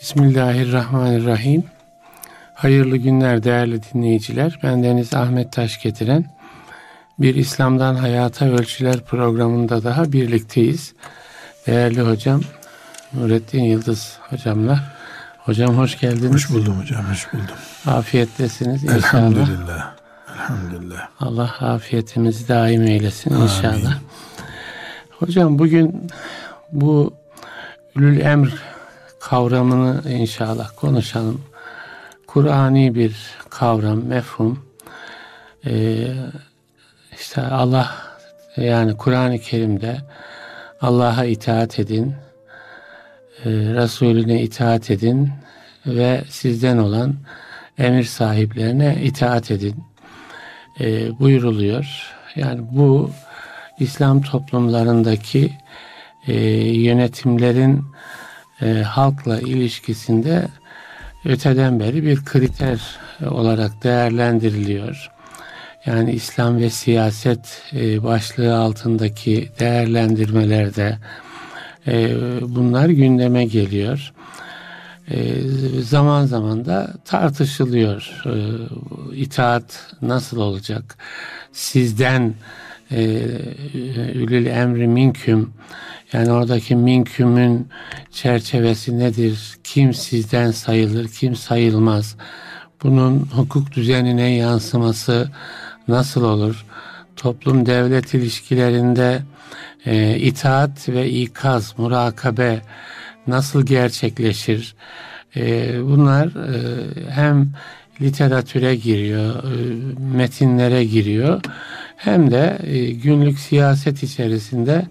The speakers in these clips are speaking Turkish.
Bismillahirrahmanirrahim. Hayırlı günler değerli dinleyiciler. Ben Deniz Ahmet Taş getiren bir İslam'dan Hayata Ölçüler programında daha birlikteyiz. Değerli hocam Nurettin Yıldız hocamla. Hocam hoş geldiniz. Hoş buldum hocam, hoş buldum. Afiyettesiniz inşallah. Elhamdülillah. Elhamdülillah. Allah afiyetimizi daim eylesin Amin. inşallah. Hocam bugün bu Ülül Emr kavramını inşallah konuşalım. Kur'ani bir kavram, mefhum. Ee, işte Allah yani Kur'an-ı Kerim'de Allah'a itaat edin, e, Resulüne itaat edin ve sizden olan emir sahiplerine itaat edin e, buyuruluyor. Yani bu İslam toplumlarındaki e, yönetimlerin e, halkla ilişkisinde öteden beri bir kriter olarak değerlendiriliyor. Yani İslam ve siyaset e, başlığı altındaki değerlendirmelerde e, bunlar gündeme geliyor. E, zaman zaman da tartışılıyor. E, itaat nasıl olacak? Sizden e, ülül emri minküm yani oradaki minkümün çerçevesi nedir? Kim sizden sayılır, kim sayılmaz? Bunun hukuk düzenine yansıması nasıl olur? Toplum devlet ilişkilerinde e, itaat ve ikaz, murakabe nasıl gerçekleşir? E, bunlar e, hem literatüre giriyor, e, metinlere giriyor hem de e, günlük siyaset içerisinde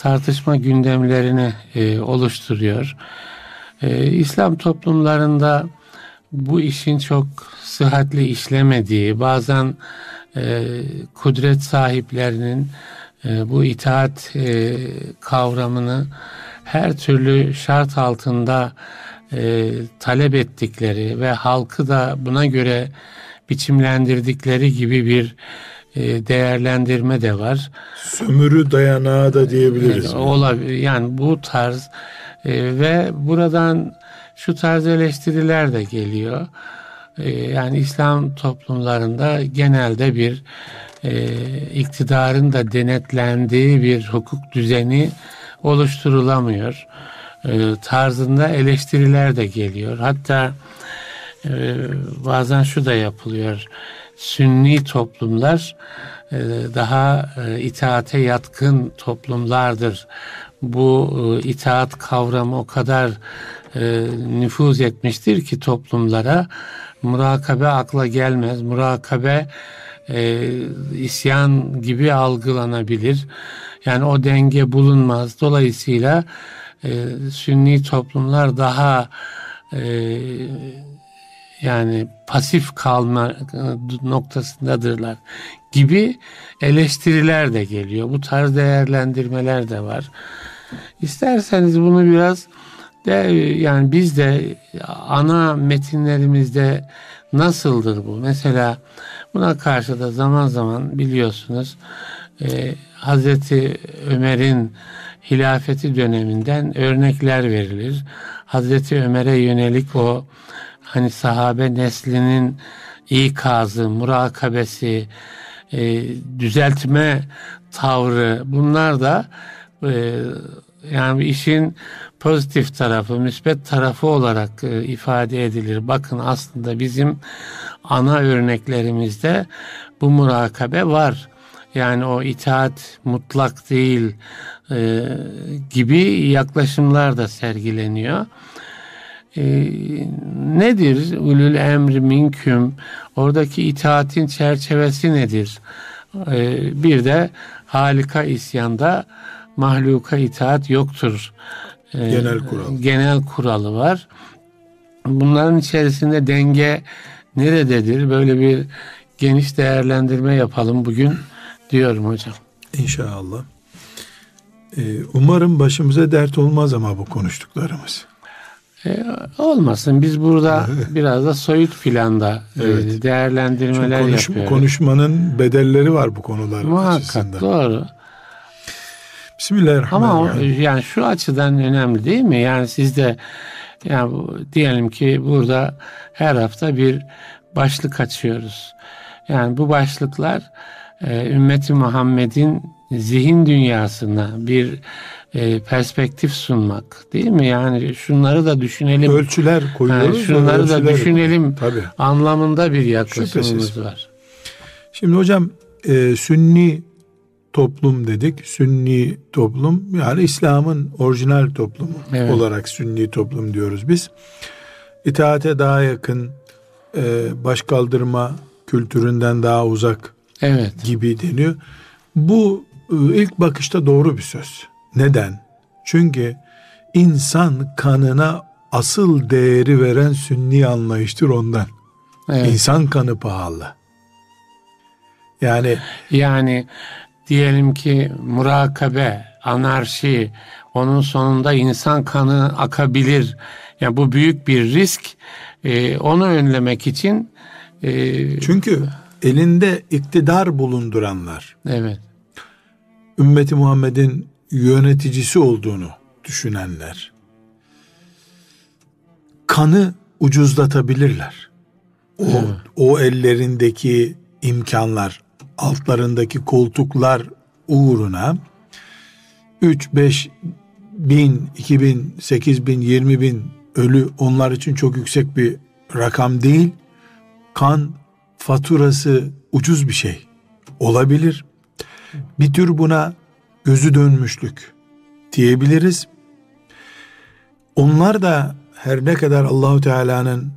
tartışma gündemlerini e, oluşturuyor. İslam toplumlarında bu işin çok sıhhatli işlemediği, bazen kudret sahiplerinin bu itaat kavramını her türlü şart altında e, talep ettikleri ve halkı da buna göre biçimlendirdikleri gibi bir e, değerlendirme de var. Sömürü dayanağı da diyebiliriz. Yani, olabilir. Yani bu tarz e, ve buradan şu tarz eleştiriler de geliyor. E, yani İslam toplumlarında genelde bir e, iktidarın da denetlendiği bir hukuk düzeni oluşturulamıyor e, tarzında eleştiriler de geliyor. Hatta e, bazen şu da yapılıyor. Sünni toplumlar e, daha e, itaate yatkın toplumlardır. Bu e, itaat kavramı o kadar nüfuz etmiştir ki toplumlara murakabe akla gelmez. Murakabe isyan gibi algılanabilir. Yani o denge bulunmaz. Dolayısıyla Sünni toplumlar daha e, yani pasif kalma noktasındadırlar gibi eleştiriler de geliyor. Bu tarz değerlendirmeler de var. İsterseniz bunu biraz de yani biz de ana metinlerimizde nasıldır bu? Mesela buna karşı da zaman zaman biliyorsunuz e, Hazreti Ömer'in hilafeti döneminden örnekler verilir. Hazreti Ömer'e yönelik o hani sahabe neslinin ikazı, murakabesi, e, düzeltme tavrı bunlar da e, yani işin pozitif tarafı, müsbet tarafı olarak e, ifade edilir. Bakın aslında bizim ana örneklerimizde bu murakabe var. Yani o itaat mutlak değil e, gibi yaklaşımlar da sergileniyor. E, nedir ulul emri minküm? Oradaki itaatin çerçevesi nedir? E, bir de halika isyanda mahluka itaat yoktur. E, genel kural. Genel kuralı var. Bunların içerisinde denge nerededir? Böyle bir geniş değerlendirme yapalım bugün diyorum hocam. İnşallah. Ee, umarım başımıza dert olmaz ama bu konuştuklarımız. Ee, olmasın. Biz burada biraz da soyut planda e, evet. değerlendirmeler konuş, yapıyoruz. Konuşmanın bedelleri var bu konular Muhakkak açısından. doğru. Bismillahirrahmanirrahim. Ama yani şu açıdan önemli değil mi? Yani siz de Yani diyelim ki burada her hafta bir başlık açıyoruz. Yani bu başlıklar e, ümmeti Muhammed'in zihin dünyasına bir e, perspektif sunmak değil mi? Yani şunları da düşünelim. Ölçüler koyuyoruz. da şunları da düşünelim Tabii. anlamında bir yaklaşımımız Şüphesiz. var. Şimdi hocam e, Sünni toplum dedik. Sünni toplum yani İslam'ın orijinal toplumu Evet. olarak Sünni toplum diyoruz biz. İtaate daha yakın, e, baş kaldırma kültüründen daha uzak Evet. gibi deniyor. Bu e, ilk bakışta doğru bir söz. Neden? Çünkü insan kanına asıl değeri veren sünni anlayıştır ondan. evet. İnsan kanı pahalı. Yani Yani diyelim ki murakabe, anarşi, onun sonunda insan kanı akabilir. Yani bu büyük bir risk. Ee, onu önlemek için e, çünkü elinde iktidar bulunduranlar evet, ümmeti Muhammed'in yöneticisi olduğunu düşünenler kanı ucuzlatabilirler. O, o ellerindeki imkanlar, altlarındaki koltuklar uğruna 3, 5 bin, 2 bin, 8 bin, 20 bin ölü onlar için çok yüksek bir rakam değil. Kan faturası ucuz bir şey. Olabilir. Bir tür buna gözü dönmüşlük diyebiliriz. Onlar da her ne kadar Allahu Teala'nın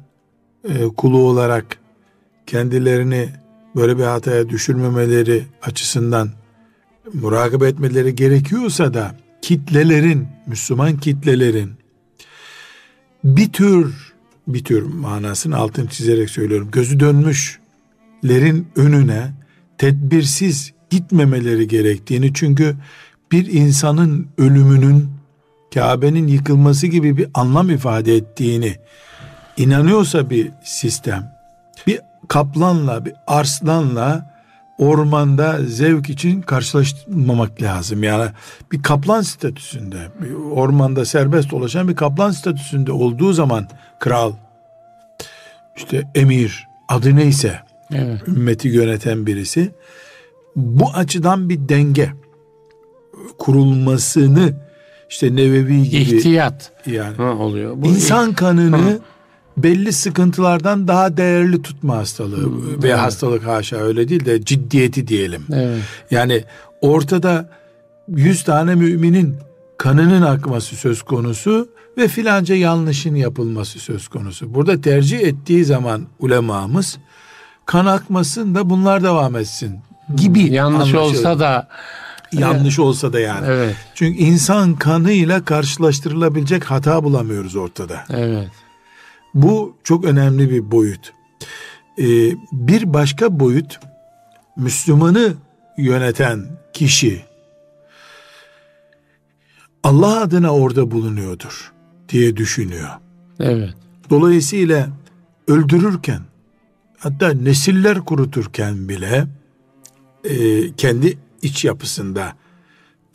e, kulu olarak kendilerini böyle bir hataya düşürmemeleri açısından murakabe etmeleri gerekiyorsa da kitlelerin, Müslüman kitlelerin bir tür bir tür manasını altını çizerek söylüyorum. Gözü dönmüşlerin önüne tedbirsiz gitmemeleri gerektiğini çünkü bir insanın ölümünün Kabe'nin yıkılması gibi bir anlam ifade ettiğini inanıyorsa bir sistem bir kaplanla bir arslanla ormanda zevk için karşılaştırmamak lazım. Yani bir kaplan statüsünde, bir ormanda serbest dolaşan bir kaplan statüsünde olduğu zaman kral, işte emir, adı neyse evet, ümmeti yöneten birisi bu açıdan bir denge kurulmasını işte Nevevi gibi ihtiyat yani ha, oluyor. Bu İnsan kanını Hı. belli sıkıntılardan daha değerli tutma hastalığı Hı, veya evet. hastalık haşa öyle değil de ciddiyeti diyelim. Evet, Yani ortada yüz tane müminin kanının akması söz konusu ve filanca yanlışın yapılması söz konusu. Burada tercih ettiği zaman ulemamız kan akmasın da bunlar devam etsin gibi yanlış olsa da yanlış olsa da yani. evet, Çünkü insan kanıyla karşılaştırılabilecek hata bulamıyoruz ortada. evet, Bu çok önemli bir boyut. Ee, bir başka boyut Müslümanı yöneten kişi Allah adına orada bulunuyordur diye düşünüyor. evet, Dolayısıyla öldürürken hatta nesiller kuruturken bile e, kendi iç yapısında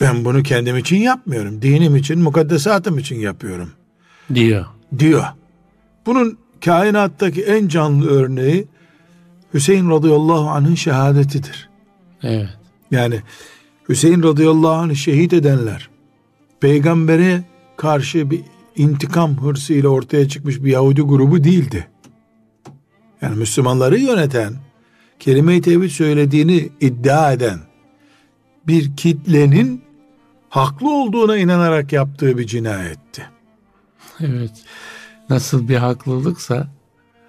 ben bunu kendim için yapmıyorum. Dinim için, mukaddesatım için yapıyorum diyor. diyor. Bunun kainattaki en canlı örneği Hüseyin radıyallahu anh'ın şehadetidir. Evet, Yani Hüseyin radıyallahu anh'ı şehit edenler peygambere karşı bir intikam hırsıyla ortaya çıkmış bir Yahudi grubu değildi. Yani Müslümanları yöneten, kelime-i tevhid söylediğini iddia eden bir kitlenin haklı olduğuna inanarak yaptığı bir cinayetti. evet. Nasıl bir haklılıksa,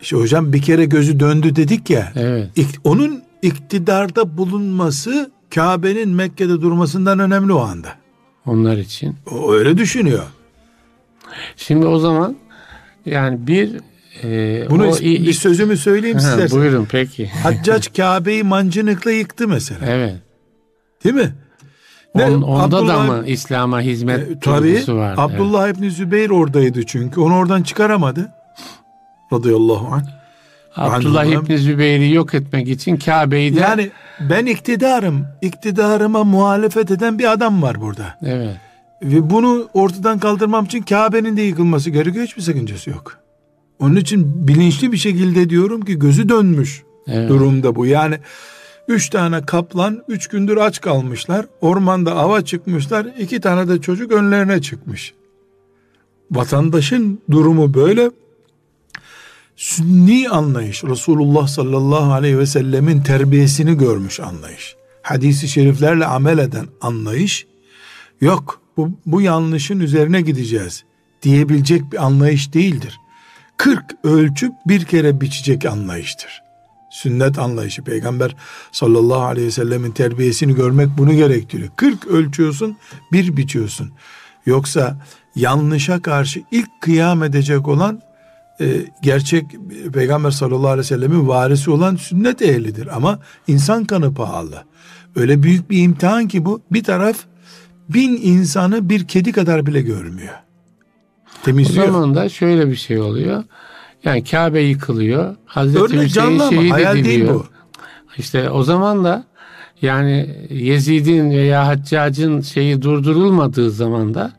İşte hocam bir kere gözü döndü dedik ya. evet, onun iktidarda bulunması Kabe'nin Mekke'de durmasından önemli o anda. onlar için. O öyle düşünüyor. Şimdi o zaman yani bir e, Bunu o bir sözümü söyleyeyim Ha, size. buyurun peki. Haccac Kabe'yi mancınıkla yıktı mesela. evet. Değil mi? On- onda da Abdullah- mı İslam'a hizmet E, tabii duygusu var? Abdullah İbni Zübeyir oradaydı çünkü. Onu oradan çıkaramadı. Radıyallahu anh. Evet. Abdullah. İbni Zübeyir'i yok etmek için Kabe'yi de Yani ben iktidarım. iktidarıma muhalefet eden bir adam var burada. evet. Ve bunu ortadan kaldırmam için Kabe'nin de yıkılması gerekiyor. Hiçbir sakıncası yok. Onun için bilinçli bir şekilde diyorum ki gözü dönmüş evet. durumda bu. Yani üç tane kaplan üç gündür aç kalmışlar. Ormanda ava çıkmışlar. iki tane de çocuk önlerine çıkmış. Vatandaşın durumu böyle. Sünni anlayış Resulullah sallallahu aleyhi ve sellemin terbiyesini görmüş anlayış. Hadisi şeriflerle amel eden anlayış yok bu, bu yanlışın üzerine gideceğiz diyebilecek bir anlayış değildir. 40 ölçüp bir kere biçecek anlayıştır. Sünnet anlayışı peygamber sallallahu aleyhi ve sellemin terbiyesini görmek bunu gerektiriyor. 40 ölçüyorsun bir biçiyorsun. Yoksa yanlışa karşı ilk kıyam edecek olan e, gerçek peygamber sallallahu aleyhi ve sellemin varisi olan sünnet ehlidir. Ama insan kanı pahalı. Öyle büyük bir imtihan ki bu bir taraf bin insanı bir kedi kadar bile görmüyor. Temizliyor. O zaman da şöyle bir şey oluyor. Yani Kabe yıkılıyor. Hazreti Örnek Hüseyin şehit Hayal ediliyor. Değil bu. İşte o zaman da yani Yezid'in veya Haccac'ın şeyi durdurulmadığı zaman da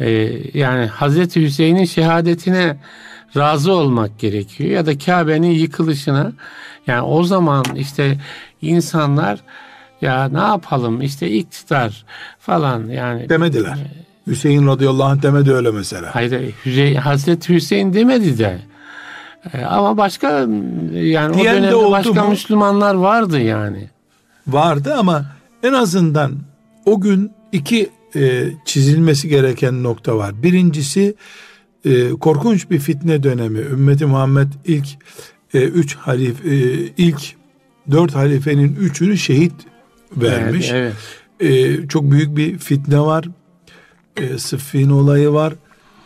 e, yani Hazreti Hüseyin'in şehadetine razı olmak gerekiyor ya da Kabe'nin yıkılışına yani o zaman işte insanlar ya ne yapalım işte iktidar falan yani demediler. E, Hüseyin radıyallahu anh demedi öyle mesela. Hayır Hüseyin, Hazreti Hüseyin demedi de. E, ama başka yani Diyen o dönemde de başka mu? Müslümanlar vardı yani. Vardı ama en azından o gün iki e, çizilmesi gereken nokta var. Birincisi e, korkunç bir fitne dönemi. Ümmeti Muhammed ilk e, üç halif e, ilk dört halifenin üçünü şehit vermiş. Evet, evet. E, çok büyük bir fitne var e, Sıffin olayı var.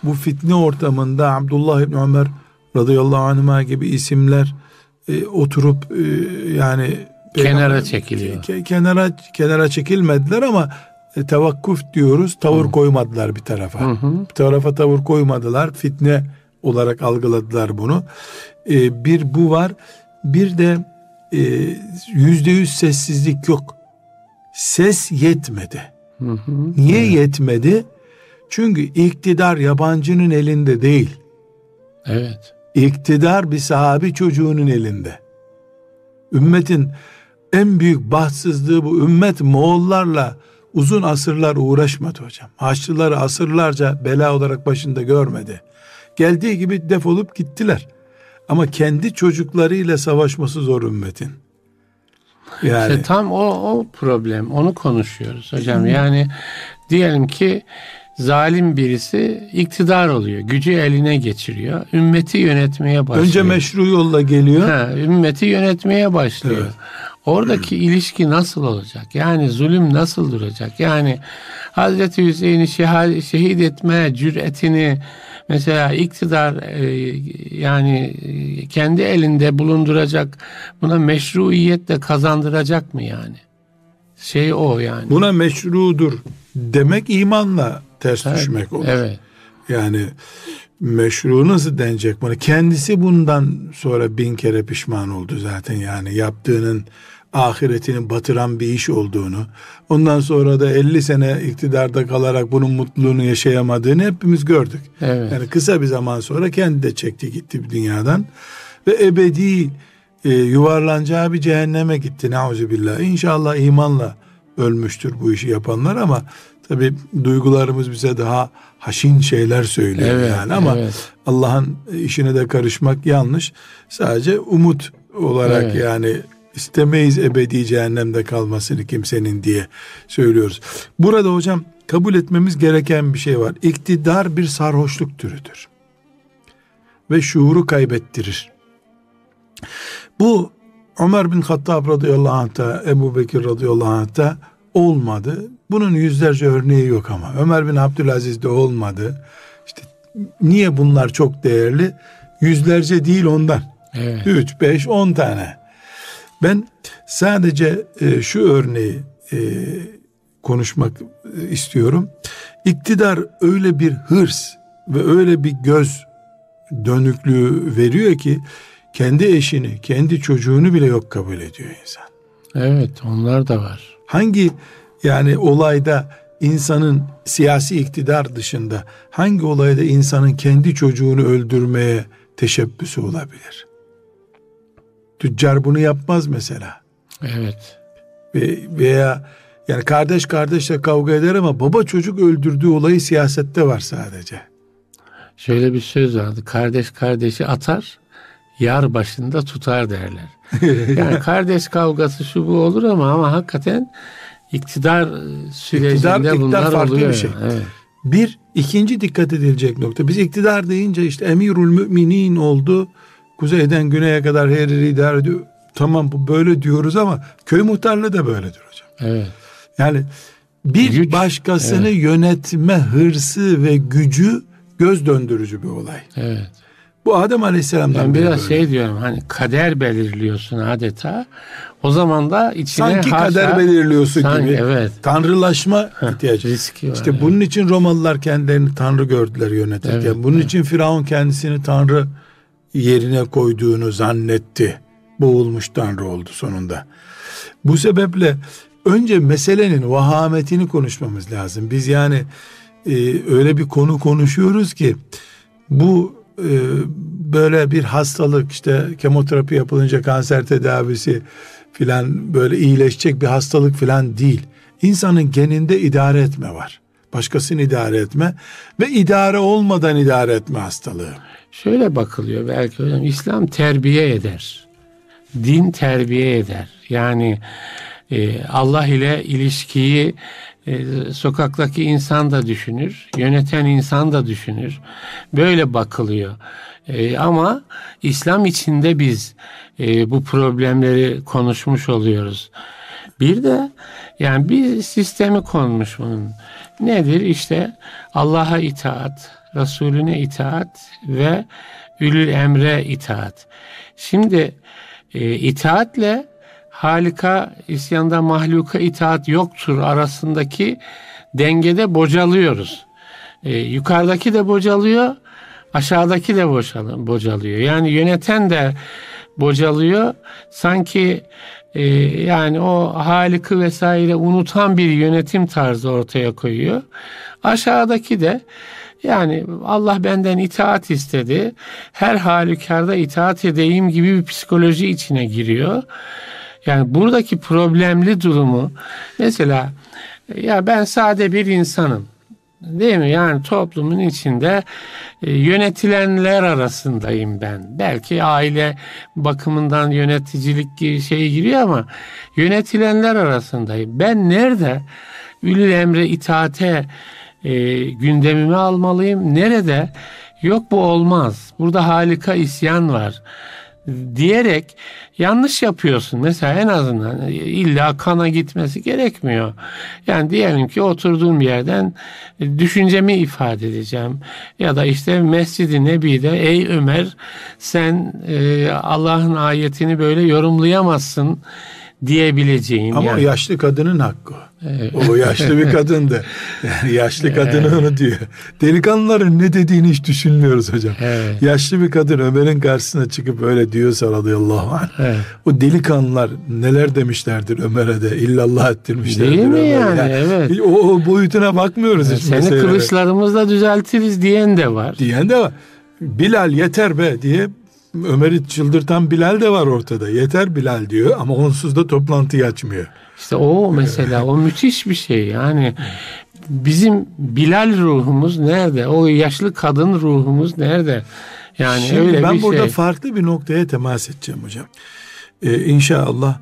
Bu fitne ortamında Abdullah İbni Ömer radıyallahu anh'a gibi isimler e, oturup e, yani kenara çekiliyor. Ke, kenara kenara çekilmediler ama e, tevakkuf diyoruz. Tavır hı. koymadılar bir tarafa. Hı hı. Bir tarafa tavır koymadılar. Fitne olarak algıladılar bunu. E, bir bu var. Bir de e, yüzde yüz sessizlik yok. Ses yetmedi. Hı hı. Niye evet. yetmedi? Çünkü iktidar yabancının elinde değil. Evet. İktidar bir sahabi çocuğunun elinde. Ümmetin en büyük bahtsızlığı bu. Ümmet Moğollarla uzun asırlar uğraşmadı hocam. Haçlıları asırlarca bela olarak başında görmedi. Geldiği gibi defolup gittiler. Ama kendi çocuklarıyla savaşması zor ümmetin. Yani işte tam o o problem. Onu konuşuyoruz hocam. Yani diyelim ki zalim birisi iktidar oluyor. Gücü eline geçiriyor. Ümmeti yönetmeye başlıyor. Önce meşru yolla geliyor. Ha, ümmeti yönetmeye başlıyor. Evet. Oradaki ilişki nasıl olacak? Yani zulüm nasıl duracak? Yani Hazreti Hüseyin'i şehit etme cüretini mesela iktidar e, yani e, kendi elinde bulunduracak buna meşruiyetle kazandıracak mı yani? Şey o yani. Buna meşrudur demek imanla ters evet, düşmek olur. Evet. Yani meşru nasıl denecek bunu? Kendisi bundan sonra bin kere pişman oldu zaten yani yaptığının ahiretini batıran bir iş olduğunu, ondan sonra da 50 sene iktidarda kalarak bunun mutluluğunu yaşayamadığını hepimiz gördük. Evet. Yani kısa bir zaman sonra kendi de çekti gitti bir dünyadan ve ebedi e, yuvarlanacağı bir cehenneme gitti. Nauzubillah. İnşallah imanla ölmüştür bu işi yapanlar ama Tabi duygularımız bize daha haşin şeyler söylüyor evet, yani ama evet. Allah'ın işine de karışmak yanlış. Sadece umut olarak evet. yani istemeyiz ebedi cehennemde kalmasını kimsenin diye söylüyoruz. Burada hocam kabul etmemiz gereken bir şey var. İktidar bir sarhoşluk türüdür. Ve şuuru kaybettirir. Bu Ömer bin Hattab radıyallahu anh'ta, Ebu Bekir radıyallahu anh'ta olmadı. Bunun yüzlerce örneği yok ama. Ömer bin Abdülaziz de olmadı. İşte niye bunlar çok değerli? Yüzlerce değil ondan. Evet. Üç, beş, on tane. Ben sadece e, şu örneği e, konuşmak e, istiyorum. İktidar öyle bir hırs ve öyle bir göz dönüklüğü veriyor ki kendi eşini, kendi çocuğunu bile yok kabul ediyor insan. Evet, onlar da var hangi yani olayda insanın siyasi iktidar dışında hangi olayda insanın kendi çocuğunu öldürmeye teşebbüsü olabilir? Tüccar bunu yapmaz mesela. Evet. Ve, veya yani kardeş kardeşle kavga eder ama baba çocuk öldürdüğü olayı siyasette var sadece. Şöyle bir söz vardı. Kardeş kardeşi atar, yar başında tutar derler. Yani kardeş kavgası şu bu olur ama ama hakikaten iktidar sürecinde İktidar- iktidar bunlar farklı oluyor. bir şey. Evet. Bir ikinci dikkat edilecek nokta. Biz iktidar deyince işte emirül müminin oldu. Kuzeyden güneye kadar her yeri idare ediyor. Tamam bu böyle diyoruz ama köy muhtarlığı da böyledir hocam. Evet. Yani bir Güç, başkasını yönetme hırsı ve gücü göz döndürücü bir olay. Evet. Bu Adem Aleyhisselam'dan Ben beri biraz böyle. şey diyorum hani kader belirliyorsun adeta. O zaman da içine sanki haşa- kader belirliyorsun Sanki, gibi. Evet. Tanrılaşma ihtiyacı. riski var, İşte evet. bunun için Romalılar kendilerini tanrı gördüler yönetirken. Evet, bunun evet. için Firavun kendisini tanrı yerine koyduğunu zannetti. Boğulmuş tanrı oldu sonunda. Bu sebeple önce meselenin vahametini konuşmamız lazım. Biz yani e, öyle bir konu konuşuyoruz ki bu böyle bir hastalık işte kemoterapi yapılınca kanser tedavisi filan böyle iyileşecek bir hastalık filan değil. İnsanın geninde idare etme var. Başkasını idare etme ve idare olmadan idare etme hastalığı. Şöyle bakılıyor belki hocam İslam terbiye eder. Din terbiye eder. Yani e, Allah ile ilişkiyi e, sokaktaki insan da düşünür, yöneten insan da düşünür. Böyle bakılıyor. E, ama İslam içinde biz e, bu problemleri konuşmuş oluyoruz. Bir de yani bir sistemi konmuş bunun. Nedir? İşte Allah'a itaat, Resulüne itaat ve ülül emre itaat. Şimdi e, itaatle halika isyanda mahluka itaat yoktur arasındaki dengede bocalıyoruz. E, yukarıdaki de bocalıyor, aşağıdaki de bocalıyor. Yani yöneten de bocalıyor. Sanki e, yani o halikı vesaire unutan bir yönetim tarzı ortaya koyuyor. Aşağıdaki de yani Allah benden itaat istedi. Her halükarda itaat edeyim gibi bir psikoloji içine giriyor. Yani buradaki problemli durumu mesela ya ben sade bir insanım. Değil mi? Yani toplumun içinde e, yönetilenler arasındayım ben. Belki aile bakımından yöneticilik gi- şey giriyor ama yönetilenler arasındayım. Ben nerede ülül emre itaate e, gündemime almalıyım? Nerede? Yok bu olmaz. Burada halika isyan var diyerek yanlış yapıyorsun. Mesela en azından illa kana gitmesi gerekmiyor. Yani diyelim ki oturduğum yerden düşüncemi ifade edeceğim. Ya da işte Mescid-i Nebi'de ey Ömer sen e, Allah'ın ayetini böyle yorumlayamazsın diyebileceğin. Ama yani. yaşlı kadının hakkı o. O yaşlı bir kadındı. Yani yaşlı kadını onu diyor. Delikanlıların ne dediğini hiç düşünmüyoruz hocam. Evet. Yaşlı bir kadın Ömer'in karşısına çıkıp öyle diyorsa radıyallahu anh. Evet. O delikanlılar neler demişlerdir Ömer'e de illallah ettirmişlerdir. Değil mi Ömer'e. yani? Evet. O, o boyutuna bakmıyoruz hiç Seni meselelere. kılıçlarımızla düzeltiriz diyen de var. Diyen de var. Bilal yeter be diye Ömer'i çıldırtan Bilal de var ortada. Yeter Bilal diyor ama onsuz da toplantıyı açmıyor. İşte o mesela o müthiş bir şey yani bizim Bilal ruhumuz nerede? O yaşlı kadın ruhumuz nerede? Yani Şimdi öyle ben bir burada şey. farklı bir noktaya temas edeceğim hocam. Ee, inşallah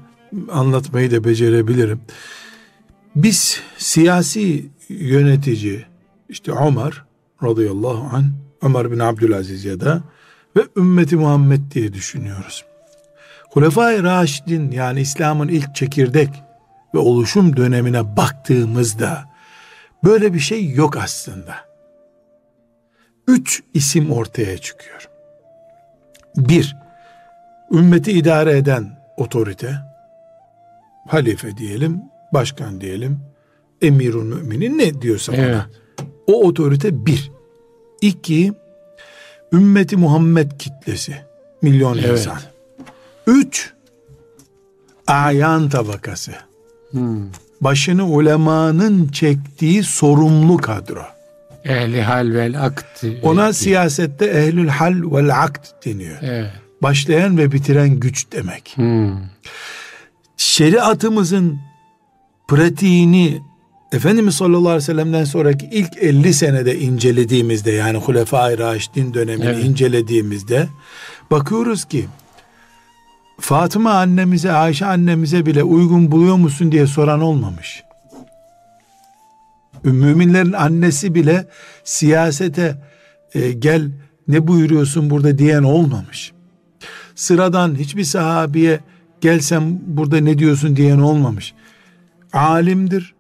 anlatmayı da becerebilirim. Biz siyasi yönetici işte Ömer radıyallahu anh Ömer bin Abdülaziz ya da ve ümmeti Muhammed diye düşünüyoruz. Hulefai Raşidin yani İslam'ın ilk çekirdek ve oluşum dönemine baktığımızda böyle bir şey yok aslında. Üç isim ortaya çıkıyor. Bir, ümmeti idare eden otorite, halife diyelim, başkan diyelim, emirun müminin ne diyorsa ona. Evet. O otorite bir. İki, ümmeti Muhammed kitlesi, milyon Evet. insan. Üç, ayan tabakası. Hmm. başını ulemanın çektiği sorumlu kadro. Ehli hal vel akt. Ona siyasette ehlül hal vel akt deniyor. Evet. Başlayan ve bitiren güç demek. Hmm. Şeriatımızın pratiğini Efendimiz sallallahu aleyhi ve sellem'den sonraki ilk 50 senede incelediğimizde yani Hulefai Raşidin dönemini Evet. incelediğimizde bakıyoruz ki Fatıma annemize, Ayşe annemize bile uygun buluyor musun diye soran olmamış. Müminlerin annesi bile siyasete e, gel ne buyuruyorsun burada diyen olmamış. Sıradan hiçbir sahabiye gelsem burada ne diyorsun diyen olmamış. Alimdir,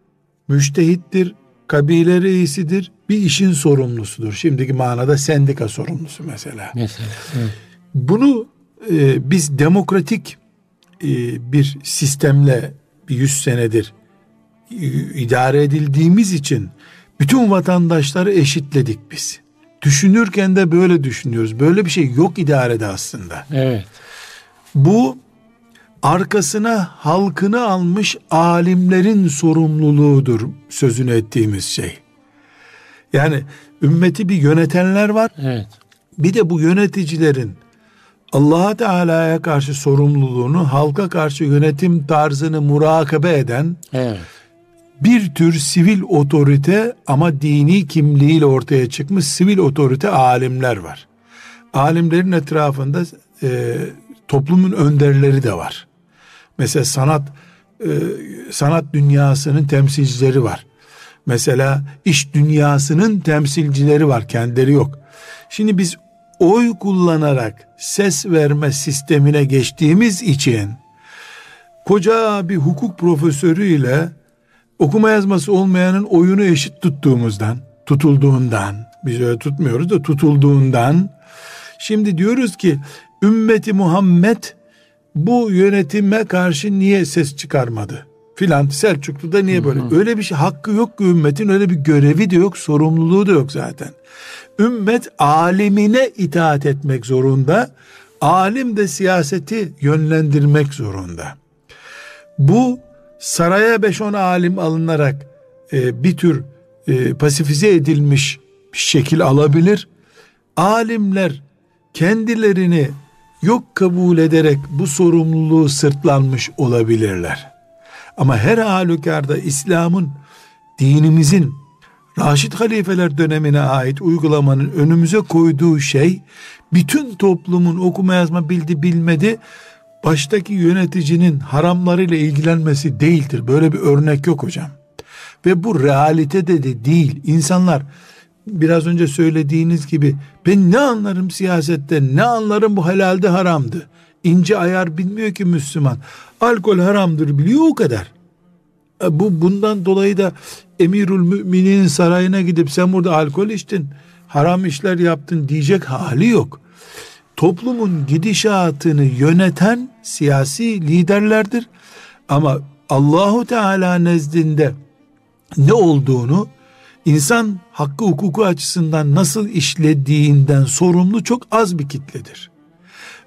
müştehittir, kabile reisidir, bir işin sorumlusudur. Şimdiki manada sendika sorumlusu mesela. Mesela. Evet. Bunu e, biz demokratik e, bir sistemle bir yüz senedir e, idare edildiğimiz için bütün vatandaşları eşitledik biz. Düşünürken de böyle düşünüyoruz. Böyle bir şey yok idarede aslında. Evet. Bu arkasına halkını almış alimlerin sorumluluğudur sözünü ettiğimiz şey. Yani ümmeti bir yönetenler var. Evet. Bir de bu yöneticilerin Allah Teala'ya karşı sorumluluğunu, halka karşı yönetim tarzını murakabe eden Evet. bir tür sivil otorite ama dini kimliğiyle ortaya çıkmış sivil otorite alimler var. Alimlerin etrafında e, toplumun önderleri de var. Mesela sanat e, sanat dünyasının temsilcileri var. Mesela iş dünyasının temsilcileri var, kendileri yok. Şimdi biz oy kullanarak ses verme sistemine geçtiğimiz için koca bir hukuk profesörüyle okuma yazması olmayanın oyunu eşit tuttuğumuzdan, tutulduğundan, biz öyle tutmuyoruz da tutulduğundan, şimdi diyoruz ki ümmeti Muhammed bu yönetime karşı niye ses çıkarmadı? Filan Selçuklu'da niye böyle? Öyle bir şey hakkı yok ki ümmetin öyle bir görevi de yok, sorumluluğu da yok zaten. Ümmet alimine itaat etmek zorunda. Alim de siyaseti yönlendirmek zorunda. Bu saraya 5-10 alim alınarak e, bir tür e, pasifize edilmiş bir şekil alabilir. Alimler kendilerini yok kabul ederek bu sorumluluğu sırtlanmış olabilirler. Ama her halükarda İslam'ın dinimizin Raşid halifeler dönemine ait uygulamanın önümüze koyduğu şey bütün toplumun okuma yazma bildi bilmedi baştaki yöneticinin haramlarıyla ilgilenmesi değildir. Böyle bir örnek yok hocam. Ve bu realitede de değil. İnsanlar biraz önce söylediğiniz gibi ben ne anlarım siyasetten ne anlarım bu helalde haramdı. İnce ayar bilmiyor ki Müslüman. Alkol haramdır biliyor o kadar. E, Bu bundan dolayı da Emirül Müminin sarayına gidip sen burada alkol içtin, haram işler yaptın diyecek hali yok. Toplumun gidişatını yöneten siyasi liderlerdir. Ama Allahu Teala nezdinde ne olduğunu insan hakkı hukuku açısından nasıl işlediğinden sorumlu çok az bir kitledir.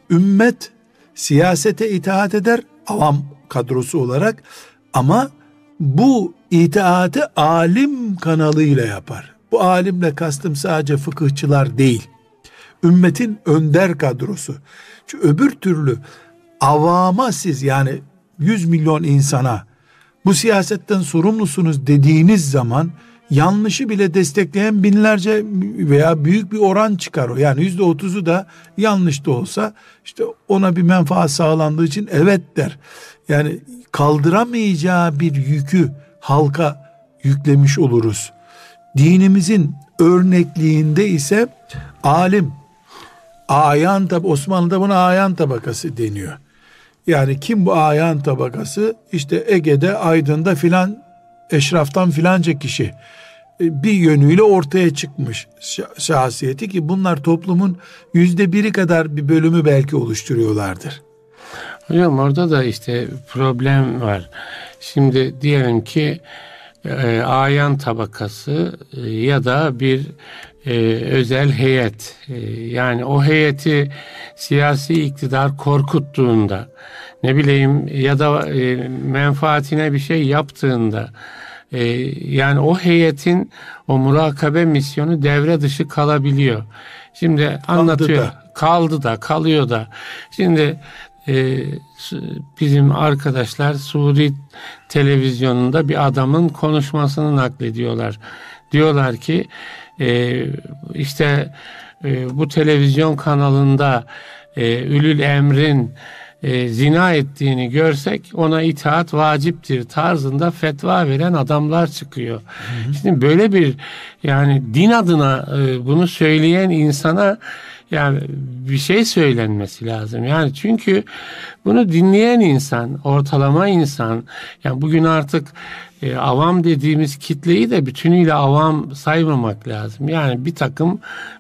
Ümmet siyasete itaat eder avam kadrosu olarak ama bu itaati alim kanalıyla yapar. Bu alimle kastım sadece fıkıhçılar değil. Ümmetin önder kadrosu. Çünkü öbür türlü avama siz yani 100 milyon insana bu siyasetten sorumlusunuz dediğiniz zaman yanlışı bile destekleyen binlerce veya büyük bir oran çıkar o. Yani yüzde otuzu da yanlış da olsa işte ona bir menfaat sağlandığı için evet der. Yani kaldıramayacağı bir yükü halka yüklemiş oluruz. Dinimizin örnekliğinde ise alim, ayan tab Osmanlı'da buna ayan tabakası deniyor. Yani kim bu ayan tabakası? İşte Ege'de, Aydın'da filan eşraftan filanca kişi e, bir yönüyle ortaya çıkmış şahsiyeti ki bunlar toplumun yüzde biri kadar bir bölümü belki oluşturuyorlardır. Hocam orada da işte problem var. Şimdi diyelim ki e, ayan tabakası e, ya da bir e, özel heyet e, yani o heyeti siyasi iktidar korkuttuğunda ne bileyim ya da e, menfaatine bir şey yaptığında e, yani o heyetin o murakabe misyonu devre dışı kalabiliyor. Şimdi anlatıyor. Kaldı da, kaldı da kalıyor da. Şimdi e, bizim arkadaşlar Suudi televizyonunda bir adamın konuşmasını naklediyorlar. Diyorlar ki e, işte e, bu televizyon kanalında e, Ülül Emr'in e, zina ettiğini görsek ona itaat vaciptir tarzında fetva veren adamlar çıkıyor. Hı hı. Şimdi böyle bir yani din adına e, bunu söyleyen insana yani bir şey söylenmesi lazım. Yani çünkü bunu dinleyen insan, ortalama insan, yani bugün artık e, avam dediğimiz kitleyi de bütünüyle avam saymamak lazım. Yani bir takım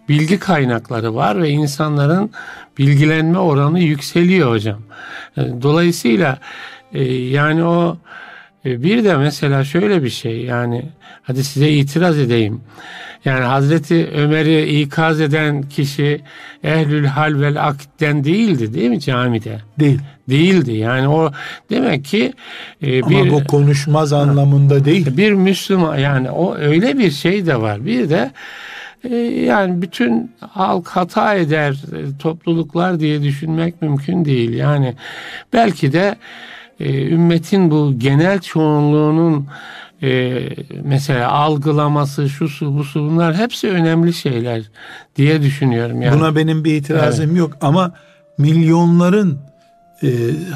bilgi kaynakları var ve insanların bilgilenme oranı yükseliyor hocam. E, dolayısıyla e, yani o e, bir de mesela şöyle bir şey yani hadi size itiraz edeyim. Yani Hazreti Ömer'i ikaz eden kişi ehlül hal vel akitten değildi değil mi camide? Değil. Değildi. Yani o demek ki e, Ama bir, bu konuşmaz anlamında değil. Bir Müslüman yani o öyle bir şey de var. Bir de e, yani bütün halk hata eder e, topluluklar diye düşünmek mümkün değil. Yani belki de e, ümmetin bu genel çoğunluğunun e, mesela algılaması, şu su, bu su bunlar hepsi önemli şeyler diye düşünüyorum. Yani. Buna benim bir itirazım evet. yok ama milyonların e,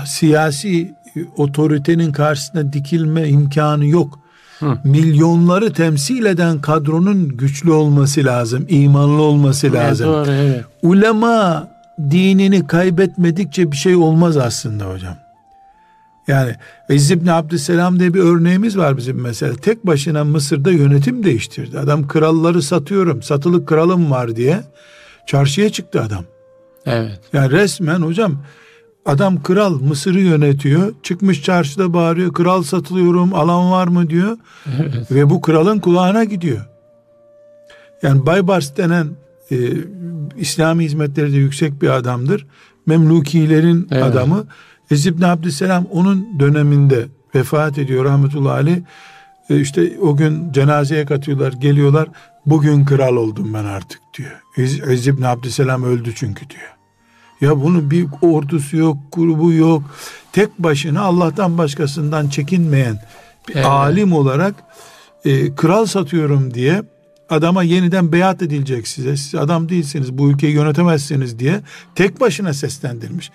siyasi otoritenin karşısına dikilme imkanı yok. Hı. Milyonları temsil eden kadronun güçlü olması lazım, imanlı olması lazım. Evet, doğru, evet. Ulema dinini kaybetmedikçe bir şey olmaz aslında hocam. Yani İzz ibn Abdüsselam diye bir örneğimiz var bizim mesela. Tek başına Mısır'da yönetim değiştirdi. Adam kralları satıyorum, satılık kralım var diye çarşıya çıktı adam. Evet. Yani resmen hocam adam kral Mısır'ı yönetiyor. Çıkmış çarşıda bağırıyor. Kral satılıyorum, alan var mı diyor. Evet. Ve bu kralın kulağına gidiyor. Yani Baybars denen e, İslami hizmetleri de yüksek bir adamdır. Memlukilerin evet. adamı. Ezid ibn Abdüsselam onun döneminde vefat ediyor rahmetullahi aleyh. E işte o gün cenazeye katıyorlar geliyorlar. Bugün kral oldum ben artık diyor. Ezid ibn Abdüsselam öldü çünkü diyor. Ya bunun bir ordusu yok, grubu yok. Tek başına Allah'tan başkasından çekinmeyen bir evet. alim olarak e, kral satıyorum diye adama yeniden beyat edilecek size. Siz adam değilsiniz, bu ülkeyi yönetemezsiniz diye tek başına seslendirmiş.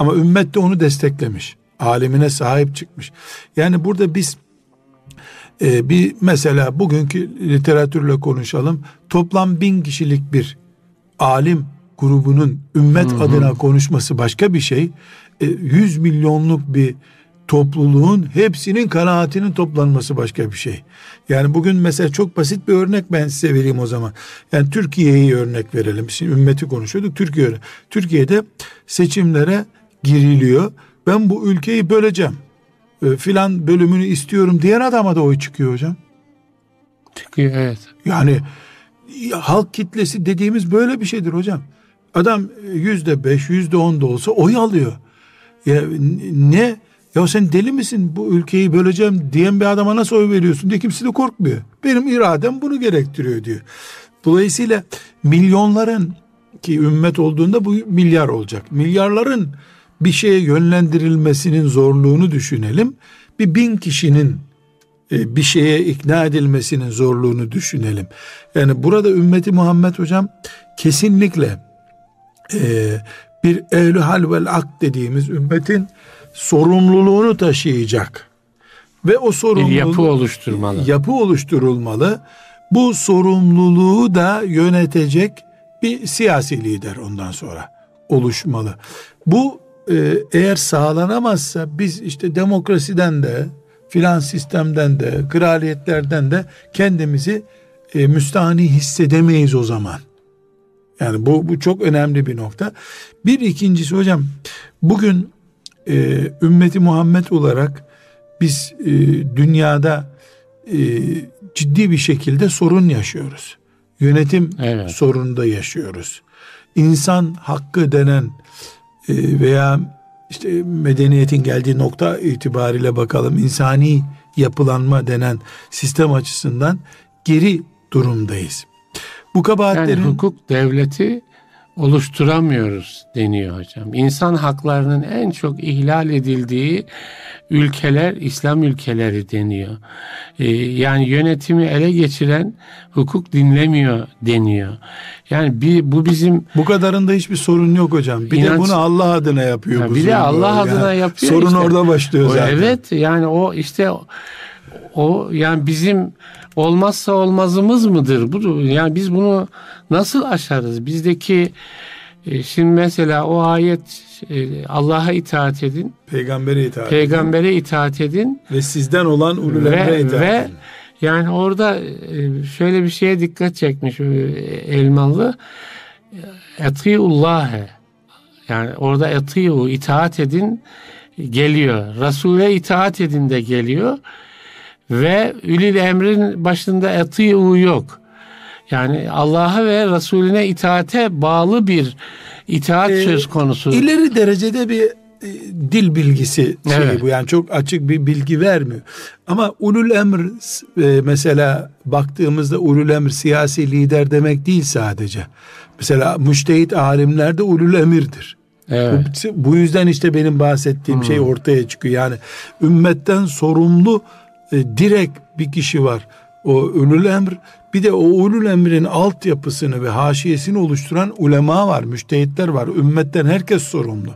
Ama ümmet de onu desteklemiş. Alemine sahip çıkmış. Yani burada biz e, bir mesela bugünkü literatürle konuşalım. Toplam bin kişilik bir alim grubunun ümmet hı hı. adına konuşması başka bir şey. E, 100 milyonluk bir topluluğun hepsinin kanaatinin toplanması başka bir şey. Yani bugün mesela çok basit bir örnek ben size vereyim o zaman. Yani Türkiye'yi örnek verelim. Şimdi ümmeti konuşuyorduk. Türkiye Türkiye'de seçimlere giriliyor. Ben bu ülkeyi böleceğim. E, filan bölümünü istiyorum diyen adama da oy çıkıyor hocam. Çıkıyor evet. Yani halk kitlesi dediğimiz böyle bir şeydir hocam. Adam yüzde beş, yüzde on da olsa oy alıyor. Ya ne? Ya sen deli misin bu ülkeyi böleceğim diyen bir adama nasıl oy veriyorsun diye kimse de korkmuyor. Benim iradem bunu gerektiriyor diyor. Dolayısıyla milyonların ki ümmet olduğunda bu milyar olacak. Milyarların bir şeye yönlendirilmesinin zorluğunu düşünelim. Bir bin kişinin e, bir şeye ikna edilmesinin zorluğunu düşünelim. Yani burada ümmeti Muhammed hocam kesinlikle e, bir ehlü hal vel ak dediğimiz ümmetin sorumluluğunu taşıyacak ve o sorumluluğu bir yapı oluşturmalı. Yapı oluşturulmalı. Bu sorumluluğu da yönetecek bir siyasi lider ondan sonra oluşmalı. Bu e, eğer sağlanamazsa biz işte demokrasiden de filan sistemden de kraliyetlerden de kendimizi e, müstahni hissedemeyiz o zaman. Yani bu, bu çok önemli bir nokta. Bir ikincisi hocam bugün e, ümmeti Muhammed olarak biz e, dünyada e, ciddi bir şekilde sorun yaşıyoruz. Yönetim evet. sorununda yaşıyoruz. İnsan hakkı denen veya işte medeniyetin geldiği nokta itibariyle bakalım insani yapılanma denen sistem açısından geri durumdayız. Bu kabahatlerin... Yani hukuk devleti oluşturamıyoruz deniyor hocam. İnsan haklarının en çok ihlal edildiği ülkeler İslam ülkeleri deniyor. Ee, yani yönetimi ele geçiren hukuk dinlemiyor deniyor. Yani bir, bu bizim bu kadarında hiçbir sorun yok hocam. Bir inanç, de bunu Allah adına yapıyor. Ya bir de Allah yani. adına yapıyor. Sorun işte. orada başlıyor zaten. Evet yani o işte o yani bizim olmazsa olmazımız mıdır? Bu yani biz bunu nasıl aşarız? Bizdeki e, şimdi mesela o ayet e, Allah'a itaat edin. Peygambere itaat Peygambere edin. itaat edin. Ve sizden olan ulul emre itaat ve, edin. Yani orada e, şöyle bir şeye dikkat çekmiş Elmalı. Etiullah'e yani orada etiu itaat edin geliyor. Resul'e itaat edin de geliyor. Ve ülil emrin başında etiu yok. Yani Allah'a ve Resulüne itaate bağlı bir itaat ee, söz konusu. İleri derecede bir e, dil bilgisi şey evet. bu yani çok açık bir bilgi vermiyor. Ama ulul emr e, mesela baktığımızda ulul emr siyasi lider demek değil sadece. Mesela müştehit alimler de ulul emirdir. Evet. Bu, bu yüzden işte benim bahsettiğim şey hmm. şey ortaya çıkıyor. Yani ümmetten sorumlu e, direkt bir kişi var. O ulul emr bir de o ulul emrin altyapısını ve haşiyesini oluşturan ulema var, müştehitler var. Ümmetten herkes sorumlu.